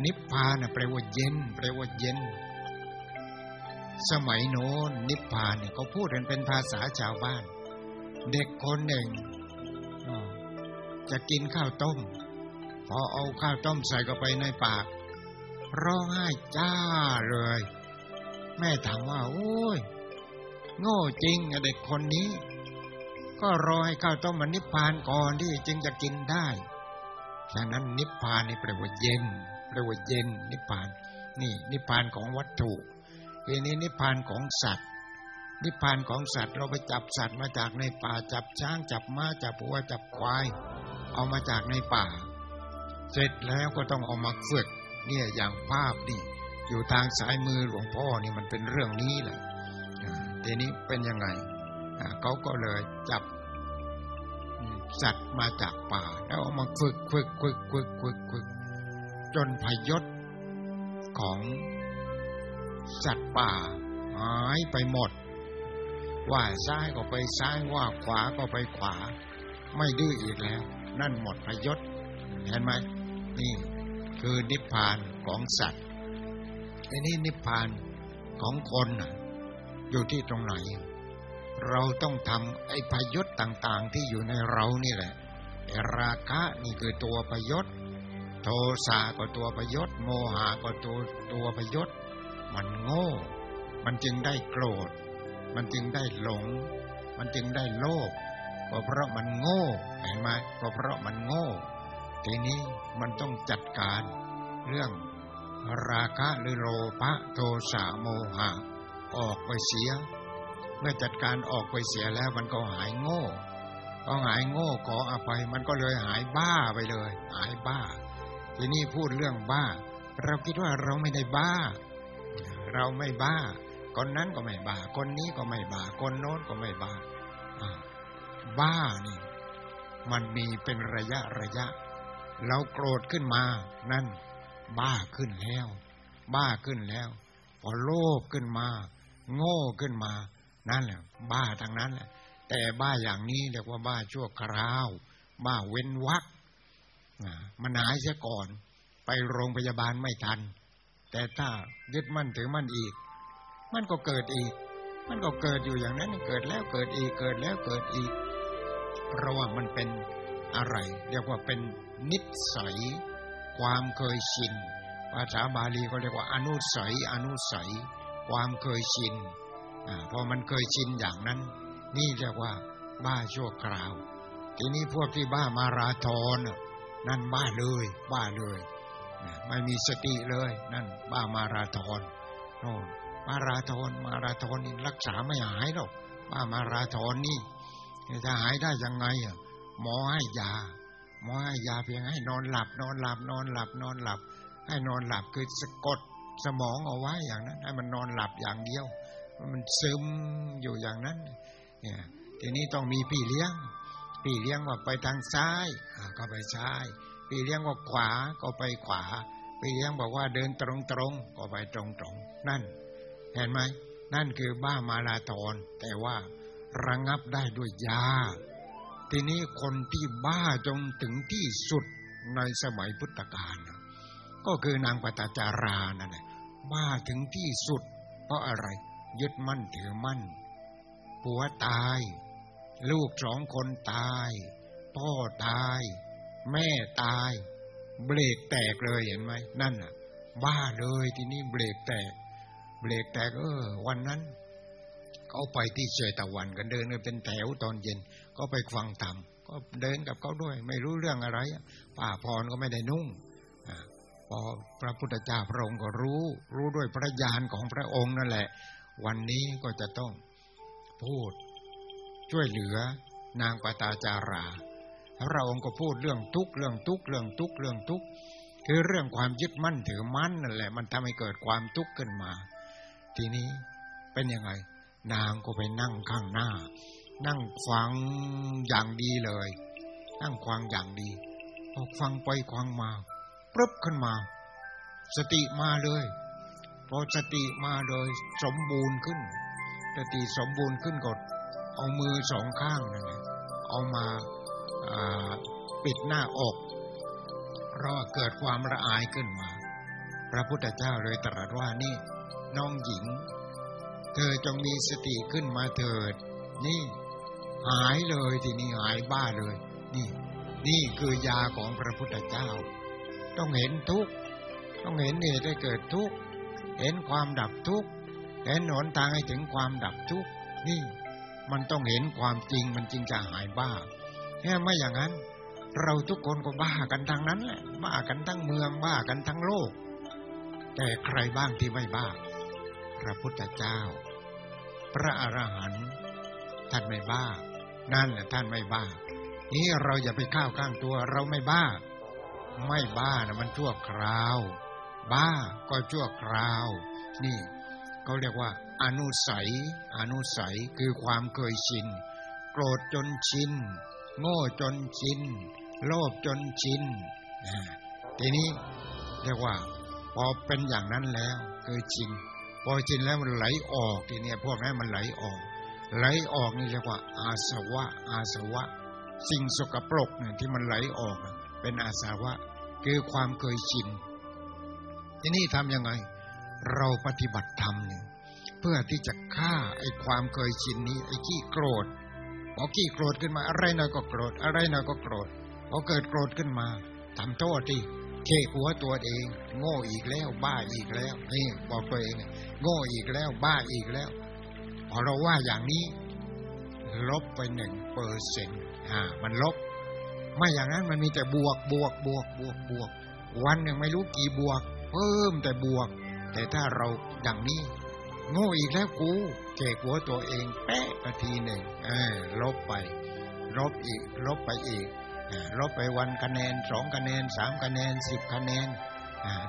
A: นิพพานแปลว่าเย็น แปลว่าเย็น สมัยโน้นนิพพานเนี่ยเขาพูดกันเป็นภาษาชาวบ้าน เด็กคนหนึ่งจะกินข้าวต้ม พอเอาข้าวต้มใส่เข้าไปในปาก ร้องไห้จ้าเลย แม่ถามว่า โอ้ย โง่จริงเด็กคนนี้ ก็รอให้ข้าวต้มมันนิพพานก่อนที่จึงจะกินได้ดังนั้นนิพพานนี่แปลว่าเย็น แปลว่าเย็นนิพพาน นี่ นิพพานของวัตถุทีนี้นิพพานของสัตว์ นิพพานของสัตว์เราไปจับสัตว์มาจากในป่าจับช้างจับม้าจับวัวจับควาย เอามาจากในป่า เสร็จแล้วก็ต้องเอามาฝึก เนี่ยอย่างภาพนี่อยู่ทางสายมือหลวงพ่อนี่มันเป็นเรื่องนี้แหละทีนี้เป็นยังไงเขาก็เลยจับสัตว์มาจากป่า แล้วเอามาฝึกฝึกฝึกฝึกฝึกฝึก จนพยศของสัตว์ป่าหายไปหมด ว่าซ้ายก็ไปซ้ายว่าขวาก็ไปขวา ไม่ดื้ออีกแล้ว นั่นหมดพยศเห็นไหมนี่คือนิพพานของสัตว์ไอ้นี่นิพพานของคนอยู่ที่ตรงไหน เราต้องทำไอ้พยศต่าง ๆ ที่อยู่ในเรานี่แหละไอ้ราคะนี่คือตัวพยศ ทสะก็ตัวพยศโมหะก็ตัวตัวพยศมันโง่ มันจึงได้โกรธ มันจึงได้หลง มันจึงได้โลภก็เพราะมันโง่เห็นไหมก็เพราะมันโง่ ทีนี้มันต้องจัดการเรื่องราคะหรือโลภะโทสะโมหะ ออกไปเสีย เมื่อจัดการออกไปเสียแล้วมันก็หายโง่พอหายโง่ขออภัยมันก็เลยหายบ้าไปเลย หายบ้า ทีนี้พูดเรื่องบ้า เราคิดว่าเราไม่ได้บ้า เราไม่บ้า คนนั้นก็ไม่บ้า คนนี้ก็ไม่บ้า คนโน้นก็ไม่บ้า บ้านี่ มันมีเป็นระยะระยะ เราโกรธขึ้นมา นั่น บ้าขึ้นแล้ว บ้าขึ้นแล้ว พอโลภขึ้นมา โง่ขึ้นมา นั่นแหละ บ้าทางนั้นแหละ แต่บ้าอย่างนี้เรียกว่าบ้าชั่วคราว บ้าเว้นวัก มันหายเสียก่อน ไปโรงพยาบาลไม่ทัน แต่ถ้ายึดมั่นถือมั่นอีก มันก็เกิดอีก มันก็เกิดอยู่อย่างนั้นเกิดแล้วเกิดอีกเกิดแล้วเกิดอีก เพราะว่ามันเป็นอะไร เรียกว่าเป็นนิสัย ความเคยชินภาษาบาลีก็เรียกว่าอนุสัย อนุสัย ความเคยชินอพอมันเคยชินอย่างนั้น นี่เรียกว่า บ้าชั่วคราว ทีนี้พวกที่บ้ามาราธอน นั่นบ้าเลยบ้าเลยไม่มีสติเลย นั่นบ้ามาราธอนโน่นมาราธอนมาราธอนนี่รักษาไม่หายหรอกบ้ามาราธอนนี่จะหายได้ยังไงอะหมอให้ยา หมอให้ยาเพียงให้นอนหลับ นอนหลับ นอนหลับ นอนหลับ ให้นอนหลับคือสะกดสมองเอาไว้อย่างนั้น ให้มันนอนหลับอย่างเดียว มันซึมอยู่อย่างนั้น เนี่ย ทีนี้ต้องมีพี่เลี้ยง พี่เลี้ยงว่าไปทางซ้ายก็ไปซ้าย พี่เลี้ยงว่าขวาก็ไปขวา พี่เลี้ยงบอกว่าเดินตรงตรงก็ไปตรงตรงนั่น เห็นไหมนั่นคือบ้ามาลาทอนแต่ว่าระงับได้ด้วยยา ทีนี้คนที่บ้าจนถึงที่สุดในสมัยพุทธกาลก็คือนางปตจารานั่นแหละบ้าถึงที่สุด เพราะอะไร ยึดมั่นถือมั่นผัวตาย ลูกสองคนตาย พ่อตาย แม่ตาย เบรกแตกเลยเห็นไหมนั่นอะ บ้าเลยทีนี้เบรกแตก เบรกแตกเออ วันนั้นเขาไปที่เฉยตะวันกันเดินกันเป็นแถวตอนเย็น ก็ไปฟังธรรมก็เดินกับเขาด้วย ไม่รู้เรื่องอะไรป่าพรก็ไม่ได้นุ่งพอพระพุทธเจ้าพระองค์ก็รู้ รู้ด้วยพระญาณของพระองค์นั่นแหละ วันนี้ก็จะต้องพูด ช่วยเหลือนางปตาจาราพระองค์ก็พูดเรื่องทุกเรื่องทุกเรื่องทุกเรื่องทุกคือเรื่องความยึดมั่นถือมั่นนั่นแหละ มันทำให้เกิดความทุกข์ขึ้นมา ทีนี้เป็นยังไง นางก็ไปนั่งข้างหน้า นั่งฟังอย่างดีเลย นั่งฟังอย่างดีพอฟังไปฟังมาปึ๊บขึ้นมา สติมาเลยพอสติมาเลย สมบูรณ์ขึ้นสติสมบูรณ์ขึ้นกด เอามือสองข้างนั่นแหละเอามาปิดหน้าอก เพราะเกิดความละอายขึ้นมา พระพุทธเจ้าเลยตรัสว่านี่น้องหญิง เธอจงมีสติขึ้นมาเถิด นี่หายเลยทีนี้หายบ้าเลย นี่ นี่คือยาของพระพุทธเจ้า ต้องเห็นทุกต้องเห็นเหตุให้เกิดทุกเห็นความดับทุกเห็นหนทางให้ถึงความดับทุกนี่ มันต้องเห็นความจริงมันจริงจะหายบ้าแค่ไม่อย่างนั้น เราทุกคนก็บ้ากันทางนั้นแหละบ้ากันทั้งเมืองบ้ากันทั้งโลก แต่ใครบ้างที่ไม่บ้า พระพุทธเจ้า พระอรหันต์ท่านไม่บ้า นั่นแหละท่านไม่บ้า นี่เราอย่าไปข้าวข้างตัวเราไม่บ้า ไม่บ้านะมันชั่วคราว บ้าก็ชั่วคราว นี่เขาเรียกว่า อนุสัย อนุสัยคือความเคยชิน โกรธจนชิน โง่จนชิน โลภจนชินทีนี้เรียกว่า พอเป็นอย่างนั้นแล้วเคยชิน พอชินแล้วมันไหลออกทีนี้พวกนั้นมันไหลออก ไหลออกนี่เรียกว่า อาสวะ อาสวะ สิ่งสกปรกเนี่ยที่มันไหลออก เป็นอาสวะ คือความเคยชิน ทีนี้ทำยังไง เราปฏิบัติธรรมเนี่ย เพื่อที่จะฆ่าไอ้ความเคยชินนี้ ไอ้ขี้โกรธพอขี้โกรธขึ้นมาอะไรหน่อยก็โกรธอะไรหน่อยก็โกรธพอเกิดโกรธขึ้นมาทำโทษที่เทหัวตัวเอง โง่อีกแล้วบ้าอีกแล้วนี่บอกตัวเอง โง่อีกแล้วบ้าอีกแล้วพอเราว่าอย่างนี้ ลบไปหนึ่งเปอร์เซ็นต์อ่ามันลบ ไม่อย่างนั้นมันมีแต่บวกบวกบวกบวกบวก วันหนึ่งไม่รู้กี่บวก เพิ่มแต่บวก แต่ถ้าเราอย่างนี้ โง่อีกแล้วกูเกหัวตัวเอง แป๊ะทีหนึ่งเออลบไป ลบอีก ลบไปอีกลบไปวันคะแนนสองคะแนนสามคะแนนสิบคะแนน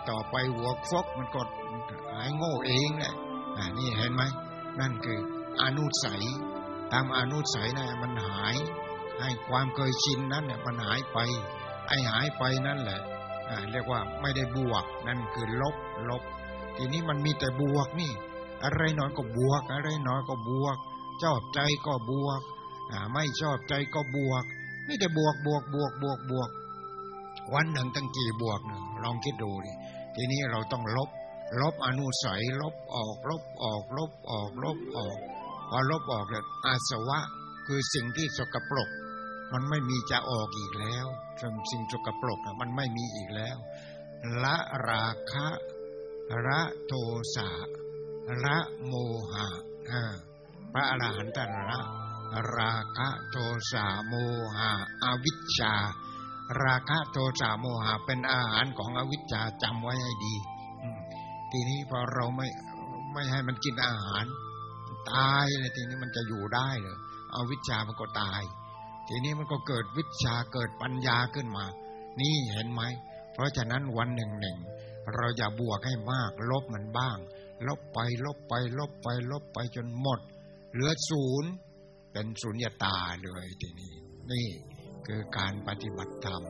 A: ต่อไปหัวฟกมันกดหายโง่เองแหละนี่เห็นไหมนั่นคืออนุสัย ตามอนุสัยนะมันหายให้ความเคยชินนั้นเนี่ยมันหายไป ไอ้หายไปนั่นแหละเรียกว่าไม่ได้บวกนั่นคือลบลบ ทีนี้มันมีแต่บวกนี่ อะไรน้อยก็บวก อะไรน้อยก็บวก ชอบใจก็บวกไม่ชอบใจก็บวกไมีแต่บวกบวกบวกบวกบวก วันหนึ่งตั้งกี่บวกหนึ่งลองคิดดูดิทีนี้เราต้องลบ ลบอนุสัย ลบออก ลบออก ลบออก ลบออกพอลบออกแล้วอาสวะคือสิ่งที่สกปรก มันไม่มีจะออกอีกแล้วสิ่งสกปรกมันไม่มีอีกแล้ว ละราคะ ระโทสะ ละโมหะพระอรหันตละราคะโทสะโมหะอวิชชา ราคะโทสะโมหะเป็นอาหารของอวิชชาจำไว้ให้ดีทีนี้พอเราไม่ไม่ให้มันกินอาหาร ตายเลยทีนี้มันจะอยู่ได้เลยเอาวิชามันก็ตาย ทีนี้มันก็เกิดวิชาเกิดปัญญาขึ้นมา นี่เห็นไหม เพราะฉะนั้นวันหนึ่งหนึ่งเราอย่าบวกให้มาก ลบมันบ้าง ลบไปลบไปลบไปลบไปจนหมด เหลือศูนย์เป็นสุญญตาเลยทีนี้ นี่คือการปฏิบัติธรรม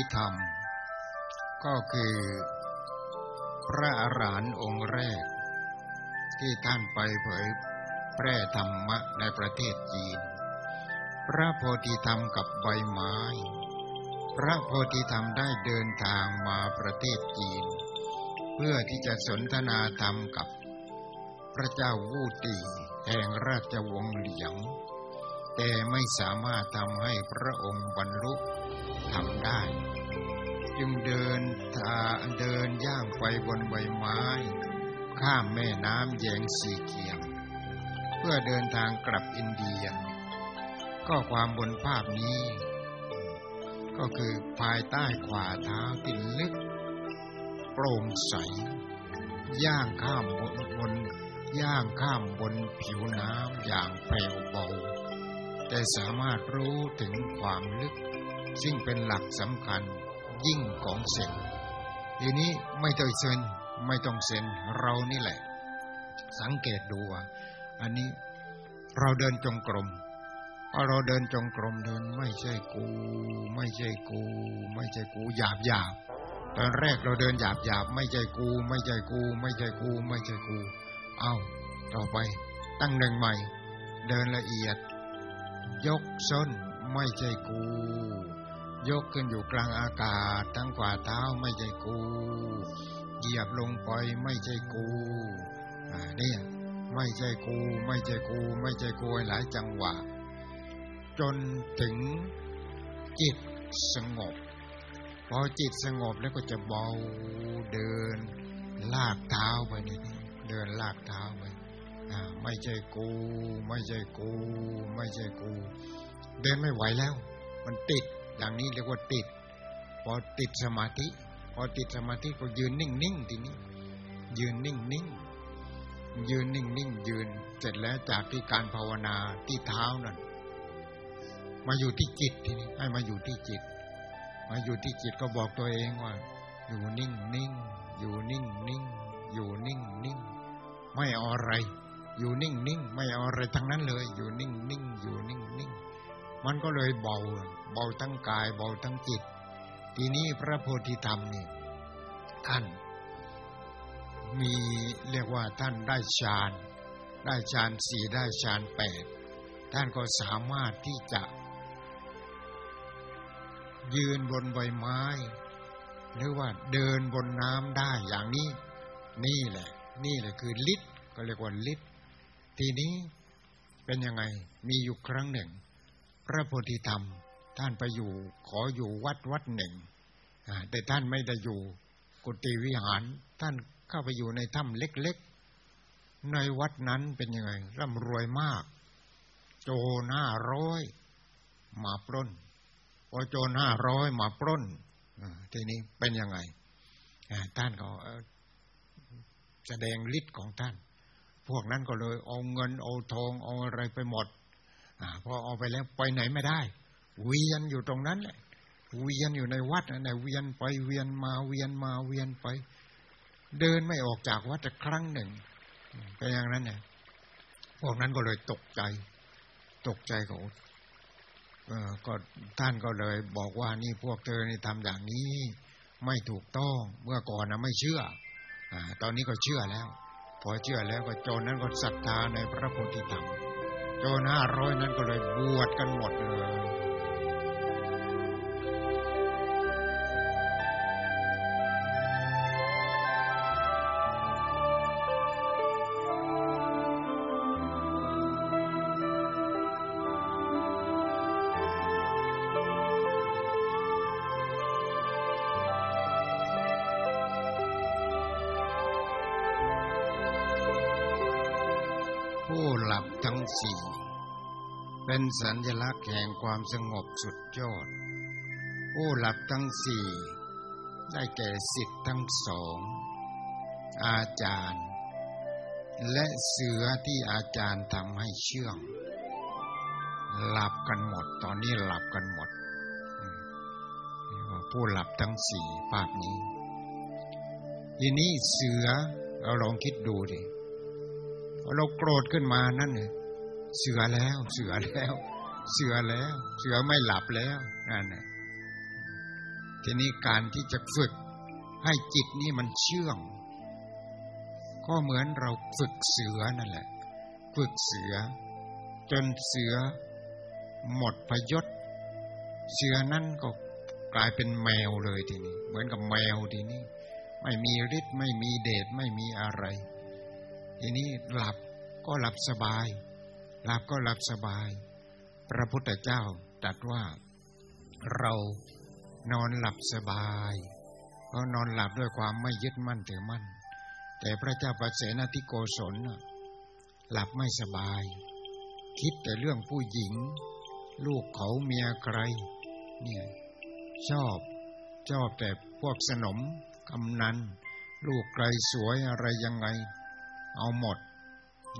A: ธิธรรม ก็คือพระอรหันต์องค์แรก ที่ท่านไปเผยแพร่ธรรมะในประเทศจีน พระโพธิธรรมกับใบไม้ พระโพธิธรรมได้เดินทางมาประเทศจีน เพื่อที่จะสนทนาธรรมกับพระเจ้าวูตีแห่งราชวงศ์เหลียง แต่ไม่สามารถทำให้พระองค์บรรลุทำได้ จึงเดินทางเดินย่างไปบนใบไม้ ข้ามแม่น้ำแยงสีเขียง เพื่อเดินทางกลับอินเดีย ก็ความบนภาพนี้ ก็คือภายใต้ขวาเท้าที่ลึก โปร่งใส ย่างข้ามบนบนย่างข้ามบนผิวน้ำอย่างแผ่วเบา แต่สามารถรู้ถึงความลึก ซึ่งเป็นหลักสำคัญ ยิ่งของเซนทีนี้ไม่ต้องเซนไม่ต้องเซนเรานี่แหละ สังเกตดูว่าอันนี้เราเดินจงกรมพอเราเดินจงกรมเดินไม่ใช่กู ไม่ใช่กู ไม่ใช่กูหยาบหยาบตอนแรกเราเดินหยาบหยาบไม่ใช่กู ไม่ใช่กู ไม่ใช่กู ไม่ใช่กู เอาต่อไป ตั้งหนึ่งใหม่ เดินละเอียด ยกส้นไม่ใช่กู ยกขึ้นอยู่กลางอากาศทั้งกว่าเท้าไม่ใช่กู เหยียบลงไปไม่ใช่กูอ่าเนี่ยไม่ใช่กู ไม่ใช่กู ไม่ใช่กูหลายจังหวะ จนถึงจิตสงบ พอจิตสงบแล้วก็จะเบาเดิน ลากเท้าไปนี่เดินลากเท้าไปอ่าไม่ใช่กู ไม่ใช่กู ไม่ใช่กู เดินไม่ไหวแล้ว มันติด อย่างนี้เรียกว่าติด พอติดสมาธิ พอติดสมาธิก็ยืนนิ่งนิ่งทีนี้ ยืนนิ่งนิ่งยืนนิ่งนิ่งยืน เสร็จแล้วจากที่การภาวนาที่เท้านั่นมาอยู่ที่จิตทีนี้ให้มาอยู่ที่จิต มาอยู่ที่จิตก็บอกตัวเองว่า อยู่นิ่งนิ่งอยู่นิ่งนิ่งอยู่นิ่งนิ่งไม่เอาอะไร อยู่นิ่งนิ่งไม่เอาอะไรทั้งนั้นเลย อยู่นิ่งนิ่งอยู่นิ่งนิ่งมันก็เลยเบาเบาทั้งกายเบาทั้งจิต ทีนี้พระโพธิธรรมนี่ท่านมีเรียกว่าท่านได้ฌานได้ฌานสี่ได้ฌานแปดท่านก็สามารถที่จะ ยืนบนใบไม้ หรือว่าเดินบนน้ำได้อย่างนี้ นี่แหละ นี่แหละคือฤทธิ์ก็เรียกว่าฤทธิ์ทีนี้เป็นยังไงมีอยู่ครั้งหนึ่ง พระโพธิธรรม ท่านไปอยู่ ขออยู่วัดวัดหนึ่งแต่ท่านไม่ได้อยู่ กุฏิวิหาร ท่านเข้าไปอยู่ในถ้ำเล็กๆ ในวัดนั้นเป็นยังไงร่ำรวยมาก โจห้าร้อยมาปล้นพอโจห้าร้อยมาปล้นทีนี้เป็นยังไงท่านก็แสดงฤทธิ์ของท่าน พวกนั้นก็เลยเอาเงินเอาทองเอาอะไรไปหมดอพอเอาไปแล้วไปไหนไม่ได้ เวียนอยู่ตรงนั้นแหละเวียนอยู่ในวัดนะเวียนไปเวียนมาเวียนมาเวียนไป เดินไม่ออกจากวัดแต่ครั้งหนึ่งเป็นอย่างนั้นเนี่ยพวกนั้นก็เลยตกใจ ตกใจก็เออก็ท่านก็เลยบอกว่านี่พวกเธอนี่ทำอย่างนี้ ไม่ถูกต้องเมื่อก่อนนะไม่เชื่ออ่าตอนนี้ก็เชื่อแล้ว พอเชื่อแล้วก็โจรนั้นก็ศรัทธาในพระโพธิธรรมโจรห้าร้อยนั้นก็เลยบวชกันหมดเลย เป็นสัญลักษณ์แห่งความสงบสุดยอดผู้หลับทั้งสี่ ได้แก่สิทธิ์ทั้งสอง อาจารย์ และเสือที่อาจารย์ทำให้เชื่อง หลับกันหมด ตอนนี้หลับกันหมด ผู้หลับทั้งสี่ภาพนี้ ทีนี้เสือเราลองคิดดูดิเราโกรธขึ้นมานั่นเนี่ย เสือแล้ว เสือแล้ว เสือแล้ว เสือไม่หลับแล้วนั่นแหละทีนี้การที่จะฝึกให้จิตนี่มันเชื่อง ก็เหมือนเราฝึกเสือนั่นแหละ ฝึกเสือ จนเสือ หมดพยศ เสือนั่นก็กลายเป็นแมวเลยทีนี้ เหมือนกับแมวทีนี้ ไม่มีฤทธิ์ไม่มีเดชไม่มีอะไร ทีนี้หลับก็หลับสบาย หลับก็หลับสบาย พระพุทธเจ้าตรัสว่าเรานอนหลับสบายเพราะนอนหลับด้วยความไม่ยึดมั่นถือมั่น แต่พระเจ้าปเสนทิโกศลน่ะหลับไม่สบาย คิดแต่เรื่องผู้หญิง ลูกเขาเมียใคร เนี่ยชอบชอบแต่พวกสนมกำนัน ลูกใครสวยอะไรยังไง เอาหมด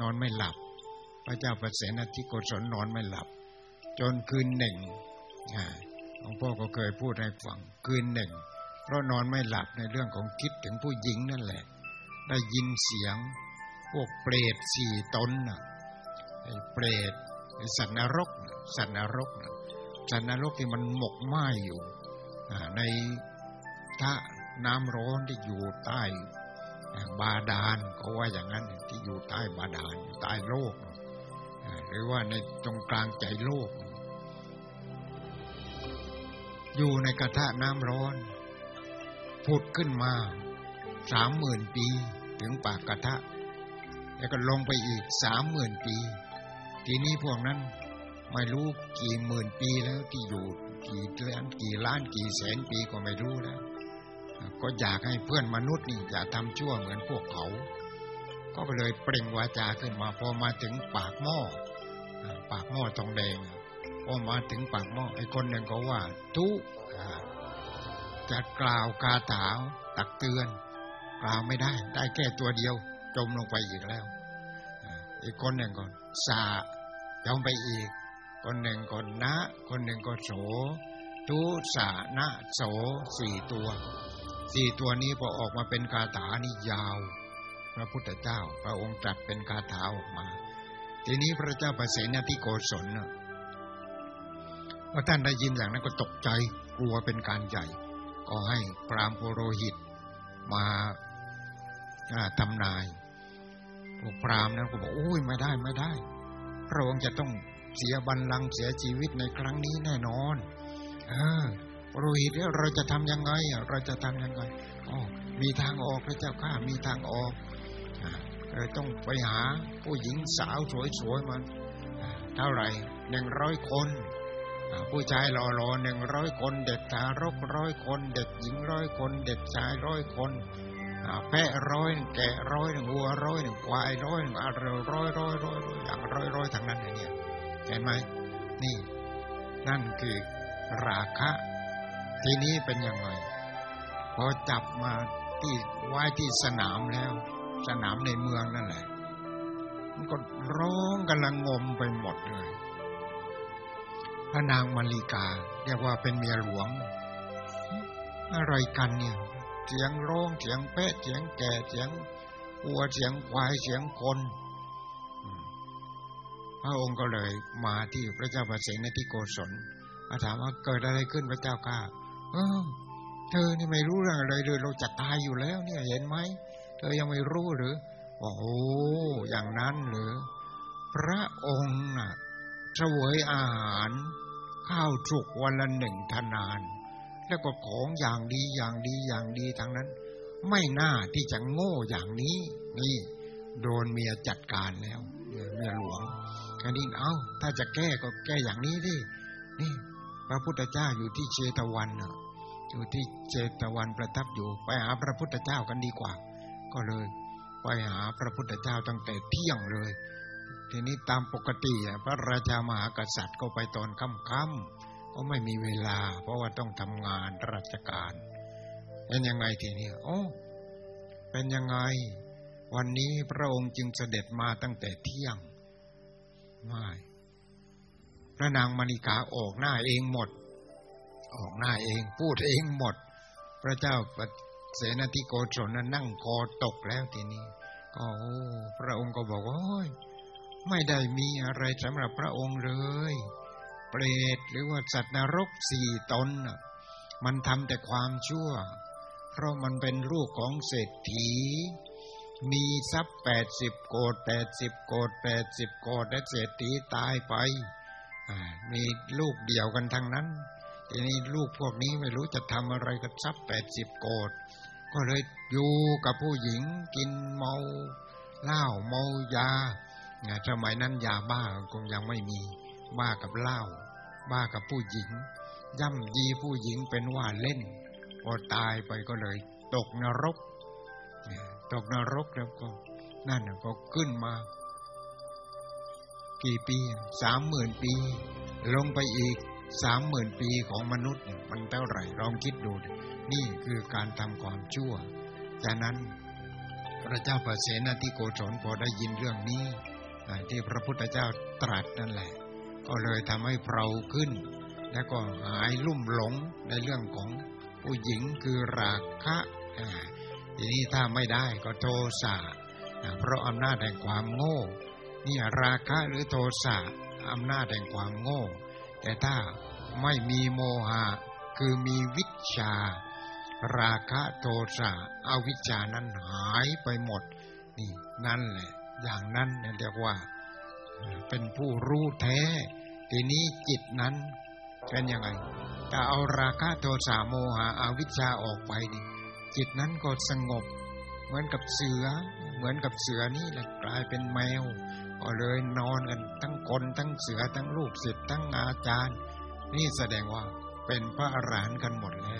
A: นอนไม่หลับ ระเจ้าประเสนทิโกศลนอนไม่หลับ จนคืนหนึ่งอ่าหลวงพ่อก็เคยพูดให้ฟังคืนหนึ่ง เพราะนอนไม่หลับในเรื่องของคิดถึงผู้หญิงนั่นแหละ ได้ยินเสียง พวกเปรตสี่ตนน่ะไอ้เปรตไอ้สัตว์นรกสัตว์นรกสัตว์นรกที่มันหมกไหม้อยู่ในท่าน้ำร้อนที่อยู่ใต้บาดาลก็ว่าอย่างนั้นที่อยู่ใต้บาดาลอยู่ใต้โลกอ่า หรือว่าในตรงกลางใจโลก อยู่ในกระทะน้ำร้อนผุดขึ้นมาสามหมื่นปีถึงปากกระทะ แล้วก็ลงไปอีกสามหมื่นปี ทีนี้พวกนั้นไม่รู้กี่หมื่นปีแล้วที่อยู่กี่ล้านกี่ล้านกี่แสนปีก็ไม่รู้แล้วก็อยากให้เพื่อนมนุษย์นี่อย่าทำชั่วเหมือนพวกเขา ก็เลยเปล่งวาจาขึ้นมาพอมาถึงปากหม้อปากหม้อทองแดงพอมาถึงปากหม้อไอ้คนหนึ่งก็ว่า ทุจะกล่าวคาถาตักเตือน กล่าวไม่ได้ ได้แค่ตัวเดียว จมลงไปอีกแล้วอ่าอีกคนหนึ่งก็สาจมไปอีก คนหนึ่งก็นะ คนหนึ่งก็โสทุสานะโสสี่ตัวสี่ตัวนี้พอออกมาเป็นคาถานี่ยาว พระพุทธเจ้า พระองค์ตรัสเป็นคาถาออกมา ทีนี้พระเจ้าประเสนที่โกศลน่ะพอท่านได้ยินอย่างนั้นก็ตกใจกลัวเป็นการใหญ่ ก็ให้พรามโปโรหิตมาทำนายพวกพรามนั้นก็บอกโอ้ยไม่ได้ไม่ได้ พระองค์จะต้องเสียบัลลังก์เสียชีวิตในครั้งนี้แน่นอน เออโปรหิตเราจะทำยังไงเราจะทำยังไงอ๋อมีทางออกพระเจ้าข้ามีทางออก ต้องไปหาผู้หญิงสาวสวยๆมันเท่าไหร่หนึ่งร้อยคนผู้ชายหล่อๆหนึ่งร้อยคน เด็กทารกร้อยคน เด็กหญิงร้อยคน เด็กชายร้อยคนแพะร้อยแกะร้อยหนึ่งวัวร้อยหนึ่งควายร้อยหนึ่งอะไรร้อยร้อยร้อยร้อยอย่างร้อยร้อยทั้งนั้นเนี่ยเห็นไหมนี่ นั่นคือราคะ ทีนี้เป็นยังไงพอจับมาที่ไว้ที่สนามแล้ว สนามในเมืองนั่นแหละ มันก็ร้องกันละงมไปหมดเลย พระนางมาริกา เรียกว่าเป็นเมียหลวง อะไรกันเนี่ย เสียงร้องเสียงเป๊ะเสียงแก่เสียงวัวเสียงควายเสียงคน พระองค์ก็เลยมาที่พระเจ้าประเสนที่โกศลมาถามว่าเกิดอะไรขึ้นพระเจ้าข้าเออเธอนี่ไม่รู้เรื่องอะไรเลยเราจะตายอยู่แล้วเนี่ยเห็นไหม เธอยังไม่รู้หรือโอ้โหอย่างนั้นหรือ พระองค์น่ะเสวยอาหารข้าวจุกวันละหนึ่งทนาน แล้วก็ของอย่างดีอย่างดีอย่างดีทั้งนั้น ไม่น่าที่จะโง่อย่างนี้ นี่ โดนเมียจัดการแล้วเมียหลวงอันนี้เอา้า ถ้าจะแก้ก็แก้อย่างนี้ดินี่ พระพุทธเจ้าอยู่ที่เชตวันอยู่ที่เชตวันประทับอยู่ไปหาพระพุทธเจ้ากันดีกว่า ก็เลย ไปหาพระพุทธเจ้าตั้งแต่เที่ยงเลย ทีนี้ตามปกติพระราชามหากษัตริย์ก็ไปตอนค่ำๆก็ไม่มีเวลา เพราะว่าต้องทำงานราชการเป็นยังไงทีนี้โอ้เป็นยังไง วันนี้พระองค์จึงเสด็จมาตั้งแต่เที่ยงไม่พระนางมณีกาออกหน้าเองหมด ออกหน้าเองพูดเองหมด พระเจ้า เสนาธิโกศลนนั่งคอตกแล้วทีนี้ ก็โอ้พระองค์ก็บอกว่าไม่ได้มีอะไรสำหรับพระองค์เลย เปรตหรือว่าสัตว์นรกสี่ตนมันทำแต่ความชั่ว เพราะมันเป็นลูกของเศรษฐี มีทรัพย์แปดสิบโกดแปดสิบโกดแปดสิบโกดและเศรษฐีตายไปมีลูกเดียวกันทั้งนั้น ทีนี้ลูกพวกนี้ไม่รู้จะทำอะไรกับทรัพย์แปดสิบโกดก็เลยอยู่กับผู้หญิงกินเมาเหล้าเมายาสมัยนั้นยาบ้าคงยังไม่มี บ้ากับเหล้าบ้ากับผู้หญิง ย่ำยีผู้หญิงเป็นว่าเล่นพอตายไปก็เลย ตกนรก ตกนรกแล้วก็ นั่นก็ขึ้นมา กี่ปีสามหมื่นปี ลงไปอีก สามหมื่นปีของมนุษย์มันเท่าไหร่ลองคิดดู นี่คือการทำความชั่ว จากนั้นพระเจ้าประเสนาธิโกศลพอได้ยินเรื่องนี้ที่พระพุทธเจ้าตรัสนั่นแหละ ก็เลยทำให้เพราขึ้น แล้วก็หายลุ่มหลงในเรื่องของผู้หญิงคือราคะทีนี้ถ้าไม่ได้ก็โทสะเพราะอำนาจแห่งความโง่ นี่ราคะหรือโทสะอำนาจแห่งความโง่ แต่ถ้าไม่มีโมหะ คือมีวิชา ราคะโทสะอวิชานั้นหายไปหมด นี่นั่นแหละ อย่างนั้นเรียกว่า เป็นผู้รู้แท้ ทีนี้จิตนั้นเป็นยังไงถ้าเอาราคะโทสะโมหะอวิชชาออกไปนี่จิตนั้นก็สงบ เหมือนกับเสือ เหมือนกับเสือนี่แหละกลายเป็นแมว ก็เลยนอนกันทั้งคนทั้งเสือทั้งลูกศิษย ทั้งอาจารย์ นี่แสดงว่าเป็นพระอรหันต์กันหมดแล้ว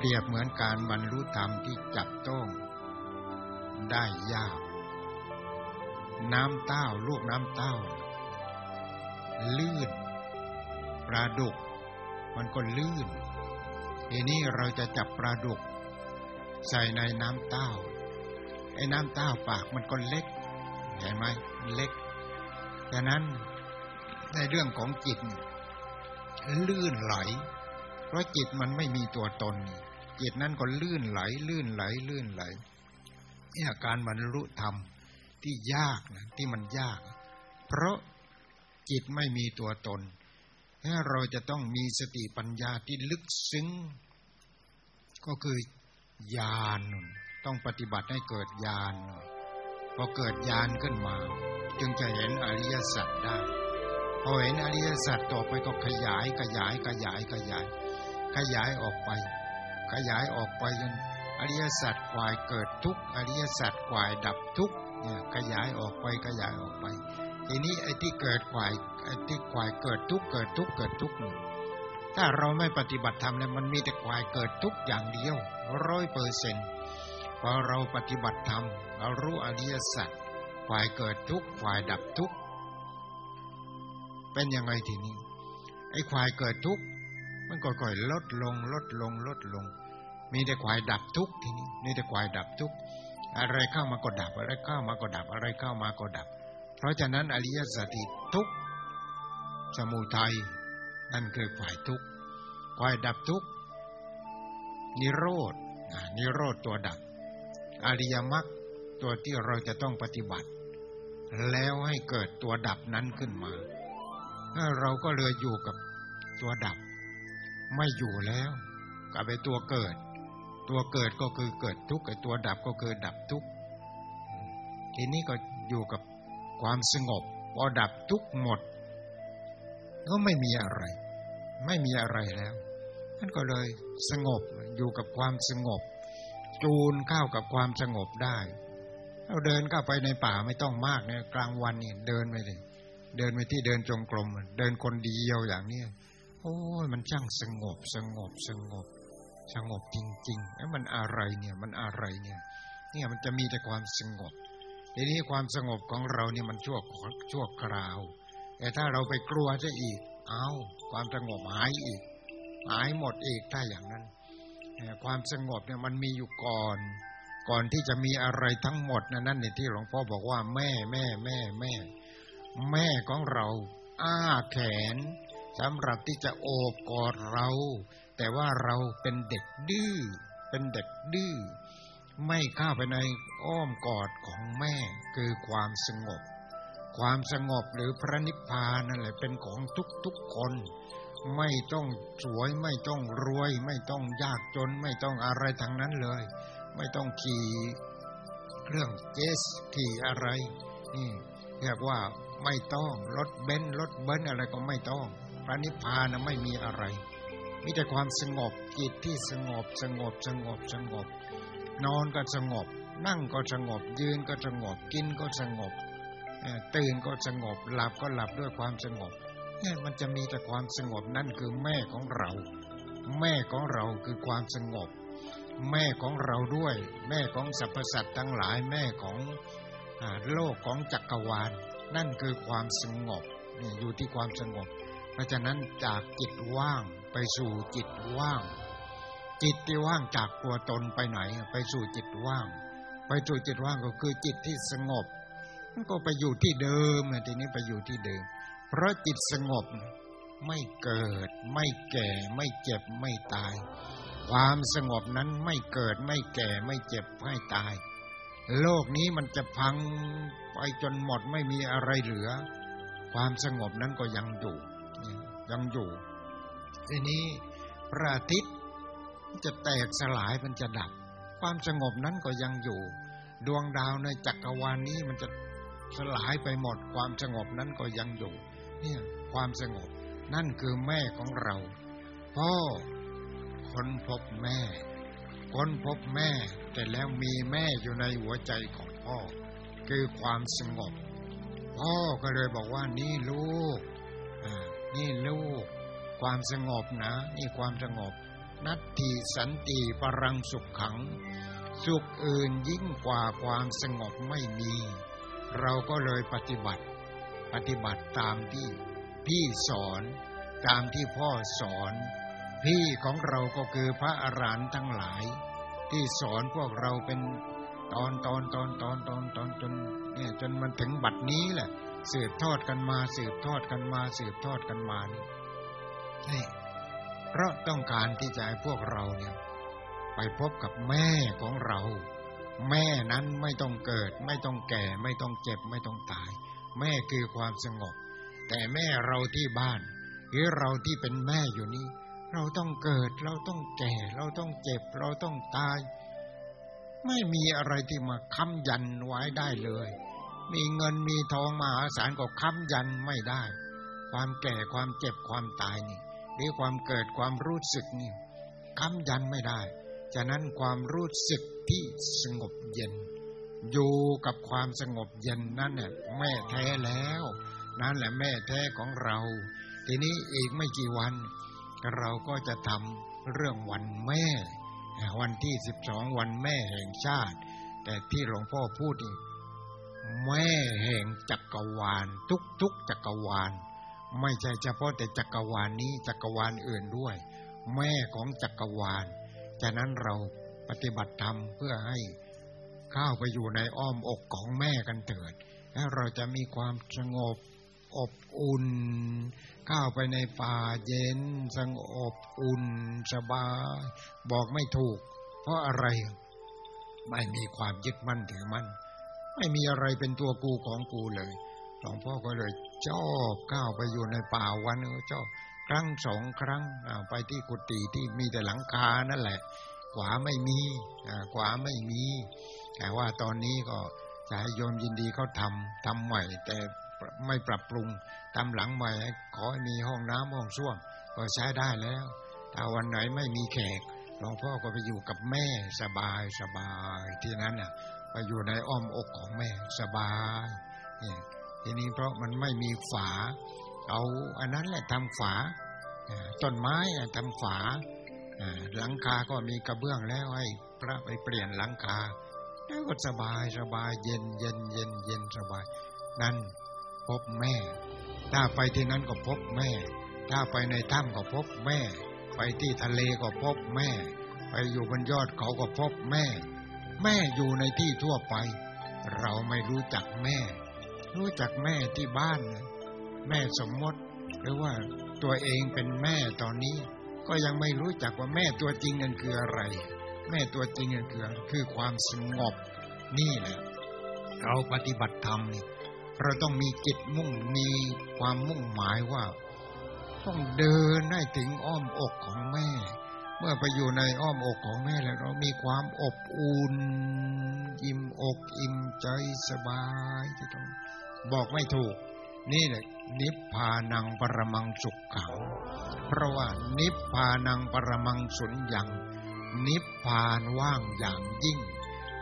A: เปรียบเหมือนการบรรลุธรรมที่จับต้องได้ยาก น้ำเต้าลูกน้ำเต้า ลื่นปลาดุก มันก็ลื่น ทีนี้เราจะจับปลาดุก ใส่ในน้ำเต้า ไอ้น้ำเต้าปากมันก็เล็กเห็นไหมเล็กดังนั้นในเรื่องของจิต ลื่นไหล เพราะจิตมันไม่มีตัวตน จิตนั้นก็ลื่นไหล ลื่นไหล ลื่นไหลเนี่การบรรลุธรรมที่ยากนะที่มันยาก เพราะจิตไม่มีตัวตนถ้าเราจะต้องมีสติปัญญาที่ลึกซึ้ง ก็คือญาณต้องปฏิบัติให้เกิดญาณพอเกิดญาณขึ้นมา จึงจะเห็นอริยสัจได้พอเห็นอริยสัจต่อไปก็ขยายขยายขยายขยาย ขยายออกไป ขยายออกไปจนอริยสัจควายเกิดทุกอริยสัจควายดับทุกเนี่ยขยายออกไปขยายออกไป ทีนี้ไอ้ที่เกิดควายไอ้ที่ควายเกิดทุกเกิดทุกเกิดทุกถ้าเราไม่ปฏิบัติธรรมเนี่ยมันมีแต่ควายเกิดทุกอย่างเดียวร้อยเปอร์เซ็นต์พอเราปฏิบัติธรรมเรารู้อริยสัจฝ่ายเกิดทุกข์ฝ่ายดับทุกเป็นยังไงทีนี้ไอ้ควายเกิดทุกข์มันก่อยๆลดลงลดลงลดลง มีแต่ควายดับทุกทีนี้มีแต่ควายดับทุกอะไรเข้ามาก็ดับอะไรเข้ามาก็ดับอะไรเข้ามาก็ดับ เพราะฉะนั้นอริยสัจทุกสมุทัยนั่นคือควายทุกควายดับทุกนิโรธนิโรธตัวดับ อริยมรรคตัวที่เราจะต้องปฏิบัติ แล้วให้เกิดตัวดับนั้นขึ้นมาเราก็เลยอยู่กับตัวดับ ไม่อยู่แล้วกับไปตัวเกิด ตัวเกิดก็คือเกิดทุกข์ไอ้ตัวดับก็คือดับทุกข์ทีนี้ก็อยู่กับความสงบพอดับทุกข์หมด ก็ไม่มีอะไร ไม่มีอะไรแล้วท่านก็เลยสงบอยู่กับความสงบ จูนเข้ากับความสงบได้เราเดินเข้าไปในป่าไม่ต้องมากเนี่ยกลางวันนี่เดินไปเลยเดินไปที่เดินจงกรมเดินคนเดียวอย่างนี้โอ้ยมันช่างสงบสงบสงบ สงบจริงๆแล้วมันอะไรเนี่ย มันอะไรเนี่ย เนี่ยมันจะมีแต่ความสงบทีนี้ความสงบของเราเนี่ยมันชั่วชั่วคราว แต่ถ้าเราไปกลัวจะอีก เอาความสงบหายอีก หายหมดอีกถ้าอย่างนั้นความสงบเนี่ยมันมีอยู่ก่อน ก่อนที่จะมีอะไรทั้งหมดนั่นนี่ที่หลวงพ่อบอกว่าแม่แม่แม่แม่ แม่ของเรา อ้าแขนสำหรับที่จะโอบกอดเรา แต่ว่าเราเป็นเด็กดื้อเป็นเด็กดื้อไม่เข้าไปในอ้อมกอดของแม่คือความสงบ ความสงบหรือพระนิพพานนั่นแหละเป็นของทุกๆคน ไม่ต้องสวยไม่ต้องรวย ไม่ต้องยากจนไม่ต้องอะไรทางนั้นเลย ไม่ต้องขี่เครื่องเจสขี่อะไรนี่เรียกว่าไม่ต้องรถเบนซ์รถเบิ้ลอะไรก็ไม่ต้อง พระนิพพานไม่มีอะไร มีแต่ความสงบจิตที่สงบสงบสงบสงบ นอนก็สงบ นั่งก็สงบ ยืนก็สงบกินก็สงบตื่นก็สงบ หลับก็หลับด้วยความสงบเนี่ยมันจะมีแต่ความสงบนั่นคือแม่ของเรา แม่ของเราคือความสงบ แม่ของเราด้วย แม่ของสรรพสัตว์ทั้งหลายแม่ของโลกของจักรวาล นั่นคือความสงบนี่อยู่ที่ความสงบ เพราะฉะนั้นจากจิตว่าง ไปสู่จิตว่าง จิตที่ว่างจากตัวตนไปไหน ไปสู่จิตว่าง ไปสู่จิตว่างก็คือจิตที่สงบมันก็ไปอยู่ที่เดิมทีนี้ไปอยู่ที่เดิม เพราะจิตสงบไม่เกิด ไม่แก่ ไม่เจ็บไม่ตาย ความสงบนั้นไม่เกิดไม่แก่ไม่เจ็บไม่ตาย โลกนี้มันจะพังไปจนหมดไม่มีอะไรเหลือ ความสงบนั้นก็ยังอยู่ยังอยู่ ทีนี้พระอาทิตย์จะแตกสลายมันจะดับ ความสงบนั้นก็ยังอยู่ ดวงดาวในจักรวาลนี้มันจะสลายไปหมด ความสงบนั้นก็ยังอยู่ เนี่ยความสงบ นั่นคือแม่ของเรา พ่อคนพบแม่คนพบแม่ แต่แล้วมีแม่อยู่ในหัวใจของพ่อ คือความสงบ พ่อก็เลยบอกว่านี่ลูกนี่ลูก ความสงบนะนี่ความสงบ นัตติสันติปรังสุขขัง สุขอื่นยิ่งกว่าความสงบไม่มี เราก็เลยปฏิบัติ ปฏิบัติตามที่พี่สอนตามที่พ่อสอน พี่ของเราก็คือพระอรหันต์ทั้งหลาย ที่สอนพวกเราเป็นตอนตอนตอนตอนตอนตอนจนเนี่ยจนมันถึงบัดนี้แหละสืบทอดกันมาสืบทอดกันมาสืบทอดกันมานี่ นี่เพราะต้องการที่จะให้พวกเราเนี่ย ไปพบกับแม่ของเรา แม่นั้นไม่ต้องเกิด ไม่ต้องแก่ ไม่ต้องเจ็บ ไม่ต้องตาย แม่คือความสงบ แต่แม่เราที่บ้าน หรือเราที่เป็นแม่อยู่นี้ เราต้องเกิด เราต้องแก่ เราต้องเจ็บ เราต้องตาย ไม่มีอะไรที่มาค้ำยันไว้ได้เลย มีเงินมีทองมหาศาลก็ค้ำยันไม่ได้ ความแก่ความเจ็บความตายนี่ หรือความเกิดความรู้สึกนี่ค้ำยันไม่ได้ ฉะนั้นความรู้สึกที่สงบเย็น อยู่กับความสงบเย็นนั่นเนี่ยแม่แท้แล้ว นั่นแหละแม่แท้ของเรา ทีนี้อีกไม่กี่วัน เราก็จะทำเรื่องวันแม่ วันที่สิบสองวันแม่แห่งชาติ แต่ที่หลวงพ่อพูดนี่แม่แห่งจักรวาล ทุกๆจักรวาล ไม่ใช่เฉพาะแต่จักรวาลนี้จักรวาลอื่นด้วย แม่ของจักรวาลฉะนั้นเราปฏิบัติธรรมเพื่อให้เข้าไปอยู่ในอ้อมอกของแม่กันเถิด แล้วเราจะมีความสงบอบอุ่นเข้าไปในป่าเย็นสงบอุ่นสบาย บอกไม่ถูก เพราะอะไร ไม่มีความยึดมั่นถือมั่นไม่มีอะไรเป็นตัวกูของกูเลยหลวงพ่อก็เลย ชอบก้าวไปอยู่ในป่าวันก็ชอบครั้งสองครั้งไปที่กุฏิที่มีแต่หลังคานั่นแหละ ขวาไม่มีขวาไม่มี แต่ว่าตอนนี้ก็จะให้โยมยินดีเขาทำทำใหม่ แต่ไม่ปรับปรุงทำหลังใหม่ขอให้มีห้องน้ำห้องส้วมก็ใช้ได้แล้วถ้าวันไหนไม่มีแขกหลวงพ่อก็ไปอยู่กับแม่สบายสบายที่นั้นน่ะไปอยู่ในอ้อมอกของแม่สบายนี่ ทีนี้เพราะมันไม่มีฝา เอาอันนั้นแหละทำฝาต้นไม้ทำฝาหลังคาก็มีกระเบื้องแล้วให้พระไปเปลี่ยนหลังคา แล้วก็สบายสบายเย็นเย็นเย็นเย็นสบาย นั่นพบแม่ ถ้าไปที่นั้นก็พบแม่ ถ้าไปในถ้ำก็พบแม่ ไปที่ทะเลก็พบแม่ ไปอยู่บนยอดเขาก็พบแม่ แม่อยู่ในที่ทั่วไป เราไม่รู้จักแม่ รู้จักแม่ที่บ้านแม่สมมติ หรือว่าตัวเองเป็นแม่ตอนนี้ ก็ยังไม่รู้จักว่าแม่ตัวจริงนั่นคืออะไร แม่ตัวจริงนั่นคือคือความสงบนี่แหละเราปฏิบัติธรรมนี่เราต้องมีจิตมุ่งมีความมุ่งหมายว่า ต้องเดินให้ถึงอ้อมอกของแม่ เมื่อไปอยู่ในอ้อมอกของแม่แล้วเรามีความอบอุ่นอิ่มอกอิ่มใจสบายที่ต้อง บอกไม่ถูก นี่แหละนิพพานังปรมังสุขขัง เพราะว่านิพพานังปรมังสุญญังนิพพานว่างอย่างยิ่ง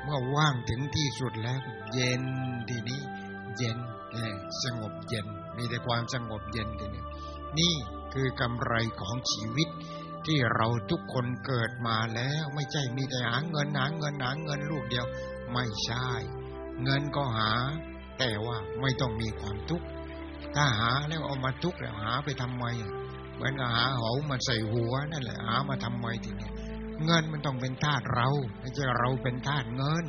A: เมื่อว่างถึงที่สุดแล้ว เย็นทีนี้ เย็นสงบเย็น มีแต่ความสงบเย็นทีนี้นี่คือกำไรของชีวิต ที่เราทุกคนเกิดมาแล้วไม่ใช่มีแต่หาเงินหาเงินหาเงินลูกเดียว ไม่ใช่ เงินก็หา แต่ว่าไม่ต้องมีความทุกข์ถ้าหาแล้วเอามาทุกข์แล้วหาไปทำไมเหมือนหาหอมาใส่หัวนั่นแหละหามาทำไมทีนี้เงินมันต้องเป็นทาสเราไม่ใช่เราเป็นทาสเงิน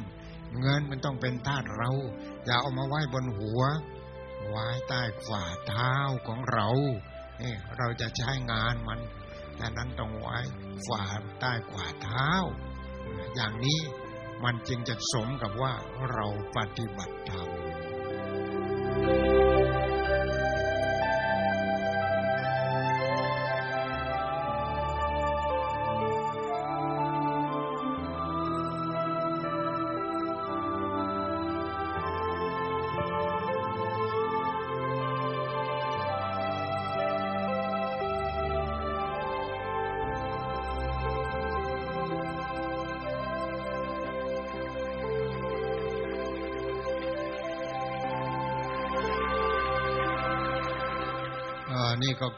A: เงินมันต้องเป็นทาสเรา อย่าเอามาไว้บนหัว ไว้ใต้ฝ่าเท้าของเราเนี่เราจะใช้งานมันดังนั้นต้องไว้ฝ่าใต้ขวาเท้า อย่างนี้มันจึงจะสมกับว่าเราปฏิบัติธรรม นี่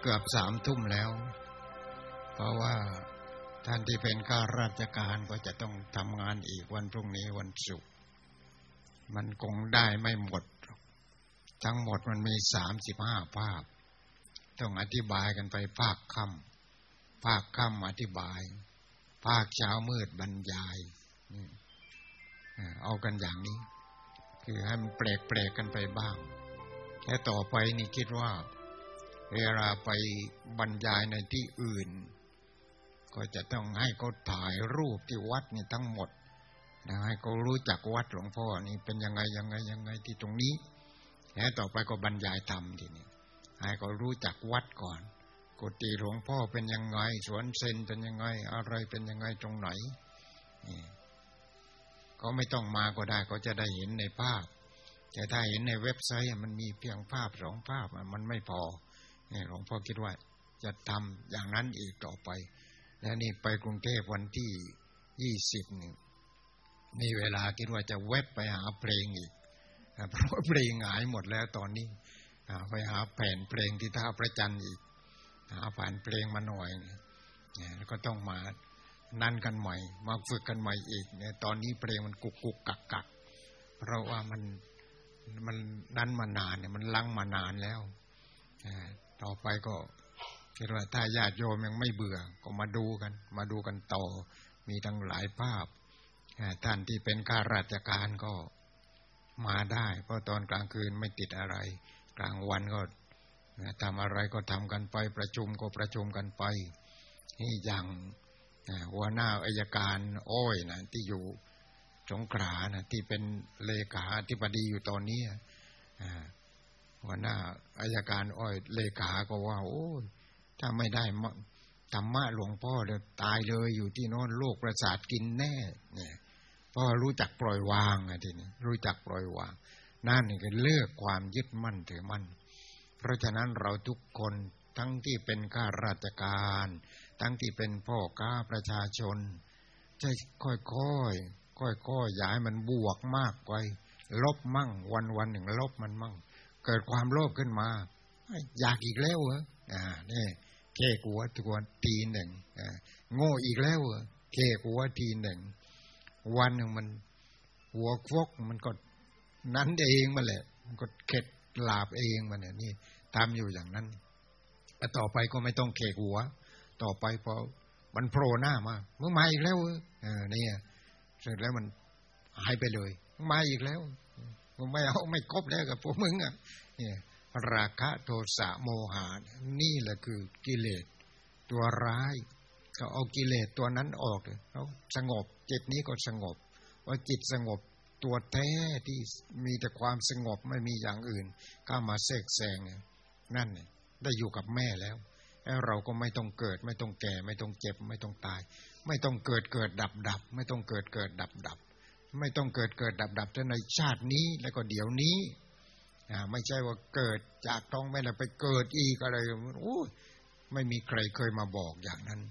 A: เกือบสามทุ่มแล้ว เพราะว่าท่านที่เป็นข้าราชการก็จะต้องทำงานอีกวันพรุ่งนี้วันศุกร์มันคงได้ไม่หมด ทั้งหมดมันมีสามสิบห้าภาคต้องอธิบายกันไปภาคค่ำภาคค่ำอธิบาย ภาคเช้ามืดบรรยายเอากันอย่างนี้ คือให้มันแปลกๆกันไปบ้างแค่ต่อไปนี่คิดว่า เวลาไปบรรยายในที่อื่น ก็จะต้องให้เขาถ่ายรูปที่วัดนี่ทั้งหมดนะให้เขารู้จักวัดหลวงพ่อนี่เป็นยังไงยังไงยังไงที่ตรงนี้แล้วต่อไปก็บรรยายธรรมทีนี้ให้เขารู้จักวัดก่อนกุฏิหลวงพ่อเป็นยังไง สวนเซนเป็นยังไง อะไรเป็นยังไงตรงไหนนี่เขาไม่ต้องมาก็ได้เขาจะได้เห็นในภาพแต่ถ้าเห็นในเว็บไซต์มันมีเพียงภาพสองภาพมันไม่พอ นี่หลวงพ่อคิดว่า จะทำอย่างนั้นอีกต่อไป แล้วนี่ไปกรุงเทพวันที่ยี่สิบนี่มีเวลาคิดว่าจะเว็บไปหาเพลงอีกเพราะเพลงหายหมดแล้วตอนนี้ไปหาแผ่นเพลงที่ท่าประจันอีก หาผ่านเพลงมาหน่อยเนี่ยก็ต้องมานั่นกันใหม่ มาฝึกกันใหม่อีกเนี่ยตอนนี้เพลงมันกุกกุกกักกักเพราะว่ามันมันนั้นมานานเนี่ยมันลังมานานแล้ว ต่อไปก็คิดว่าถ้าญาติโยมยังไม่เบื่อ ก็มาดูกัน มาดูกันต่อ มีทั้งหลายภาพท่านที่เป็นข้าราชการก็มาได้ เพราะตอนกลางคืนไม่ติดอะไร กลางวันก็ทำอะไรก็ทำกันไป ประชุมก็ประชุมกันไปนี่อย่างหัวหน้าอายการอ้อยนะที่อยู่สงขลานะที่เป็นเลขาธิบดีอยู่ตอนนี้ หัวหน้าอายการอ้อยเลขาก็ว่า โอ้ถ้าไม่ได้ธรรมะหลวงพ่อเดี๋ยวตายเลยอยู่ที่น้นโรคประสาทกินแน่ เนี่ยเพราะรู้จักปล่อยวางไงทีนี้รู้จักปล่อยวาง นั่นนี่ก็เลือกความยึดมั่นถือมั่น เพราะฉะนั้นเราทุกคนทั้งที่เป็นข้าราชการ ทั้งที่เป็นพ่อค้าประชาชนจะค่อยๆค่อยๆอย่าให้มันบวกมากไปลบมั่ง วันวันหนึ่งลบมันมั่ง เกิดความโลภขึ้นมา อยากอีกแล้วเหรออ่านี่เคกัวตัวทีหนึ่งโง่อีกแล้วเหรอเคกัวทีหนึ่ง วันหนึ่งมัน หัวคกมันก็นั้นเองมาแหละ มันก็เข็ดลาบเองมันเนี่ยนี่ตามอยู่อย่างนั้นแต่ต่อไปก็ไม่ต้องเขกหัว ต่อไปพอมันโผล่หน้ามาเมื่อมาอีกแล้วเออเนี่ยเสร็จแล้วมันหายไปเลยมาอีกแล้ว ไม่เอาไม่ครบแล้วกับพวกมึงอะเนี่ยราคะโทสะโมหะนี่แหละคือกิเลสตัวร้ายก็เอากิเลสตัวนั้นออกแล้วสงบ จิตนี้ก็สงบว่าจิตสงบตัวแท้ที่มีแต่ความสงบไม่มีอย่างอื่นเข้ามาแทรกแซงนั่นได้อยู่กับแม่แล้วแล้วเราก็ไม่ต้องเกิด ไม่ต้องแก่ ไม่ต้องเจ็บ ไม่ต้องตาย ไม่ต้องเกิดเกิดดับดับ ไม่ต้องเกิดเกิดดับดับ ไม่ต้องเกิดเกิดดับดับแต่ในชาตินี้แล้วก็เดี๋ยวนี้ไม่ใช่ว่าเกิดจากต้องไม่ได้ไปเกิดอีกอะไรโอ้ไม่มีใครเคยมาบอกอย่างนั้น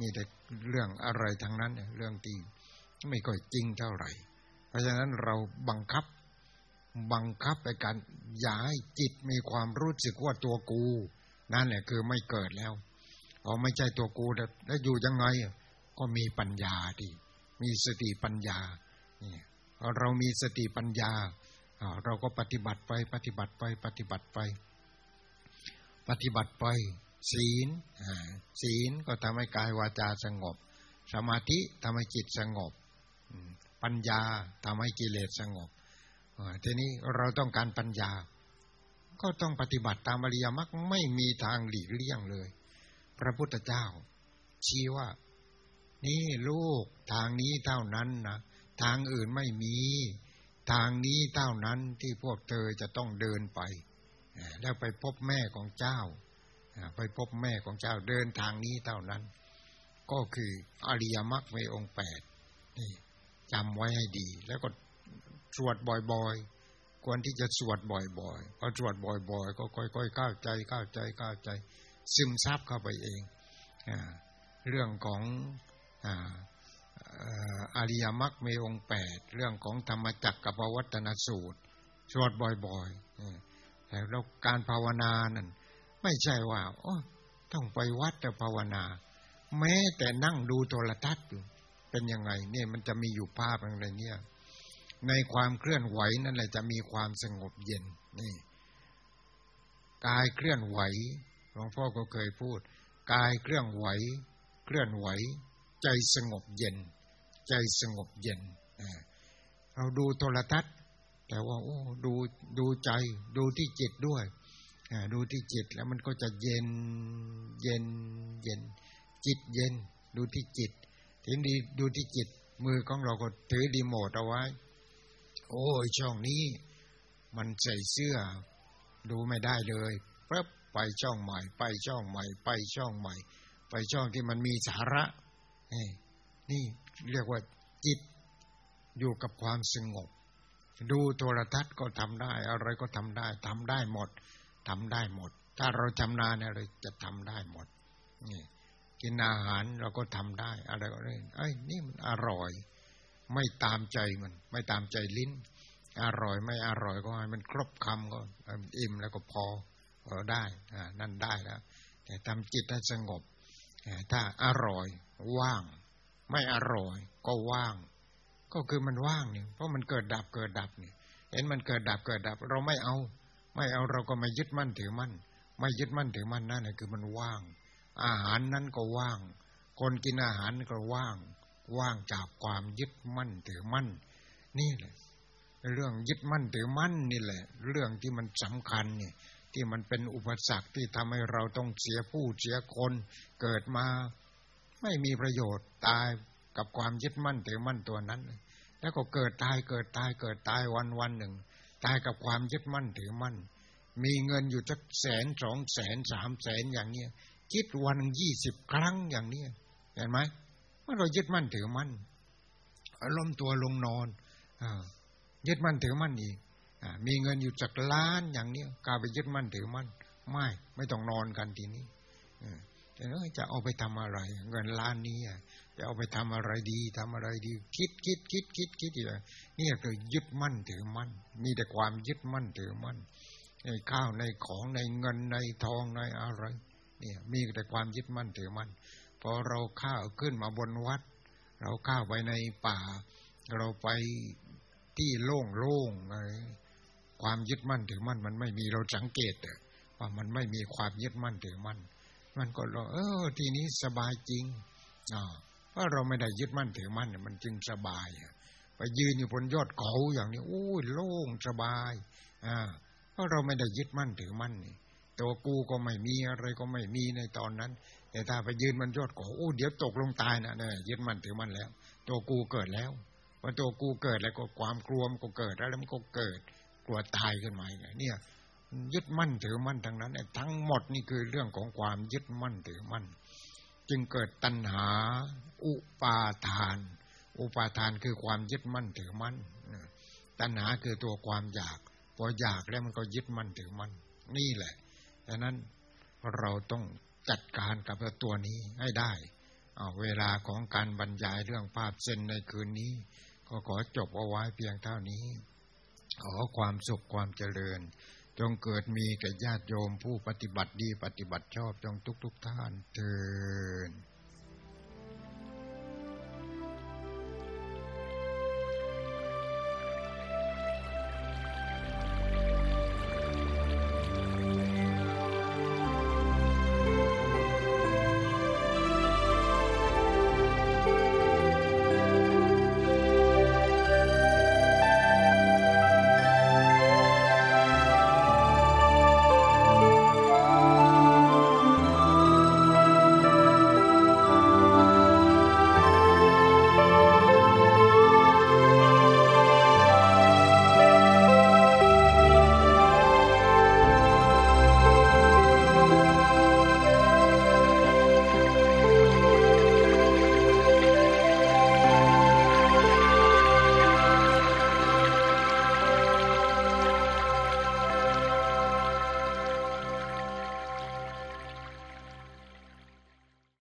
A: มีแต่เรื่องอะไรทั้งนั้นเรื่องที่ไม่ค่อยจริงเท่าไหร่ เพราะฉะนั้นเราบังคับบังคับไปการอย่าให้จิตมีความรู้สึกว่าตัวกู นั่นแหละคือไม่เกิดแล้วพอไม่ใช่ตัวกูแล้วอยู่ยังไง ก็มีปัญญาดีมีสติปัญญา เนี่ยเรามีสติปัญญา เราก็ปฏิบัติไปปฏิบัติไปปฏิบัติไป ปฏิบัติไป ศีลศีลก็ทำให้กายวาจาสงบ สมาธิทำให้จิตสงบ ปัญญาทำให้กิเลสสงบทีนี้เราต้องการปัญญา ก็ต้องปฏิบัติตามอริยมรรคไม่มีทางหลีกเลี่ยงเลย พระพุทธเจ้า ชี้ว่า นี่ลูกทางนี้เท่านั้นนะ ทางอื่นไม่มี ทางนี้เท่านั้นที่พวกเธอจะต้องเดินไป แล้วไปพบแม่ของเจ้า ไปพบแม่ของเจ้าเดินทางนี้เท่านั้น ก็คืออริยมรรคในองค์แปดนี่จำไว้ให้ดี แล้วก็สวดบ่อยๆ ควรที่จะสวดบ่อยๆพอสวดบ่อย ๆ ก็ค่อยๆเข้าใจเข้าใจเข้าใจ ซึมซับเข้าไปเองอเรื่องของ อริยมรรคมีองค์แปดเรื่องของธรรมจักรกับวัตนสูตรสวดบ่อยๆแล้วการภาวนานั้นไม่ใช่ว่าต้องไปวัดแต่ภาวนา แม้แต่นั่งดูโทรทัศน์อยู่เป็นยังไงเนี่ยมันจะมีอยู่ภาพอะไรเนี่ย ในความเคลื่อนไหวนั่นแหละจะมีความสงบเย็นนี่กายเคลื่อนไหวหลวงพ่อก็เคยพูด กายเคลื่อนไหว เคลื่อนไหว ใจสงบเย็น ใจสงบเย็นเราดูโทรทัศน์ แต่ว่าโอ้ดูดูใจดูที่จิตด้วยดูที่จิตแล้วมันก็จะเย็นเย็นเย็น จิตเย็น ดูที่จิตทีนี้ดูที่จิต มือของเราก็ถือรีโมทเอาไว้ โอ้ยช่องนี้มันใส่เสื้อ ดูไม่ได้เลยปั๊บไปช่องใหม่ ไปช่องใหม่ ไปช่องใหม่ ไปช่องที่มันมีสาระนี่นี่ เรียกว่าจิตอยู่กับความสงบ ดูโทรทัศน์ก็ทำได้ อะไรก็ทำได้ทำได้หมดทำได้หมด ถ้าเราชำนาญอะไรจะทำได้หมดนี่กินอาหารเราก็ทำได้ อะไรก็ได้ไอ้นี่มันอร่อย ไม่ตามใจมัน ไม่ตามใจลิ้น อร่อยไม่อร่อยก็ให้มันครบคำก็อิ่มแล้วก็พอเออได้นั่นได้แล้วแต่ทำจิตให้สงบ ถ้าอร่อยว่าง ไม่อร่อย ก็ว่าง ก็คือมันว่างเนี่ยเพราะมันเกิดดับเกิดดับเนี่ย เห็นมันเกิดดับเกิดดับ เราไม่เอา ไม่เอาเราก็ไม่ยึดมั่นถือมั่น ไม่ยึดมั่นถือมั่นนั่นแหละคือมันว่าง อาหารนั้นก็ว่าง คนกินอาหารก็ว่าง ว่างจากความยึดมั่นถือมั่น นี่แหละเรื่องยึดมั่นถือมั่นนี่แหละ เรื่องที่มันสำคัญเนี่ยที่มันเป็นอุปสรรคที่ทำให้เราต้องเสียผู้เสียคน เกิดมา ไม่มีประโยชน์ตายกับความยึดมั่นถือมั่นตัวนั้น แล้วก็เกิดตายเกิดตายเกิดตายวันวันหนึ่ง ตายกับความยึดมั่นถือมั่น มีเงินอยู่สักแสนสองแสนสามแสนอย่างเนี้ยคิดวันยี่สิบครั้งอย่างเนี้ยเห็นไหมว่าเรายึดมั่นถือมั่นล้มตัวลงนอนอยึดมั่นถือมั่นอีกมีเงินอยู่จักล้านอย่างเนี้ยกลายไปยึดมั่นถือมั่นไม่ไม่ต้องนอนกันทีนี้ จะจะเอาไปทำอะไร เงินล้านนี้จะเอาไปทำอะไรดีทำอะไรดี คิดคิดคิดคิดคิดอย่างนี่คือยึดมั่นถือมั่น มีแต่ความยึดมั่นถือมั่น ในข้าวในของในเงินในทองในอะไร เนี่ย มีแต่ความยึดมั่นถือมั่นพอเราข้าวขึ้นมาบนวัด เราข้าวไปในป่า เราไปที่โล่งโล่งอะไรความยึดมั่นถือมั่นมันไม่มีเราสังเกตว่ามันไม่มีความยึดมั่นถือมั่น มันก็ราเออ ทีนี้สบายจริงอ่าเพราะเราไม่ได้ยึดมั่นถือมั่นเนี่ยมันจึงสบายไปยืนอยู่บนยอดเขาอย่างนี้โอ้ยโล่งสบายอ่าเพราะเราไม่ได้ยึดมั่นถือมั่นนี่ตัวกูก็ไม่มีอะไรก็ไม่มีในตอนนั้น แต่ถ้าไปยืนมันยอดก่อโอ้เดี๋ยวตกลงตายนะเนี่ยยึดมั่นถือมั่นแล้ว ตัวกูเกิดแล้วพอตัวกูเกิดแล้วก็ความกลัวมันก็เกิดแล้วมันก็เกิดกลัวตายขึ้นมาเนี่ย ยึดมั่นถือมั่นทั้งนั้นทั้งหมดนี่คือเรื่องของความยึดมั่นถือมั่น จึงเกิดตัณหา อุปาทาน อุปาทานคือความยึดมั่นถือมั่นตัณหาคือตัวความอยากพออยากแล้วมันก็ยึดมั่นถือมั่นนี่แหละดังนั้นเราต้องจัดการกับตัวนี้ให้ได้เเวลาของการบรรยายเรื่องภาพเซนในคืนนี้ ก็ขอจบเอาไว้เพียงเท่านี้ ขอความสุขความเจริญ จงเกิดมีแก่ญาติโยมผู้ปฏิบัติดีปฏิบัติชอบจงทุกทุกท่านเถิด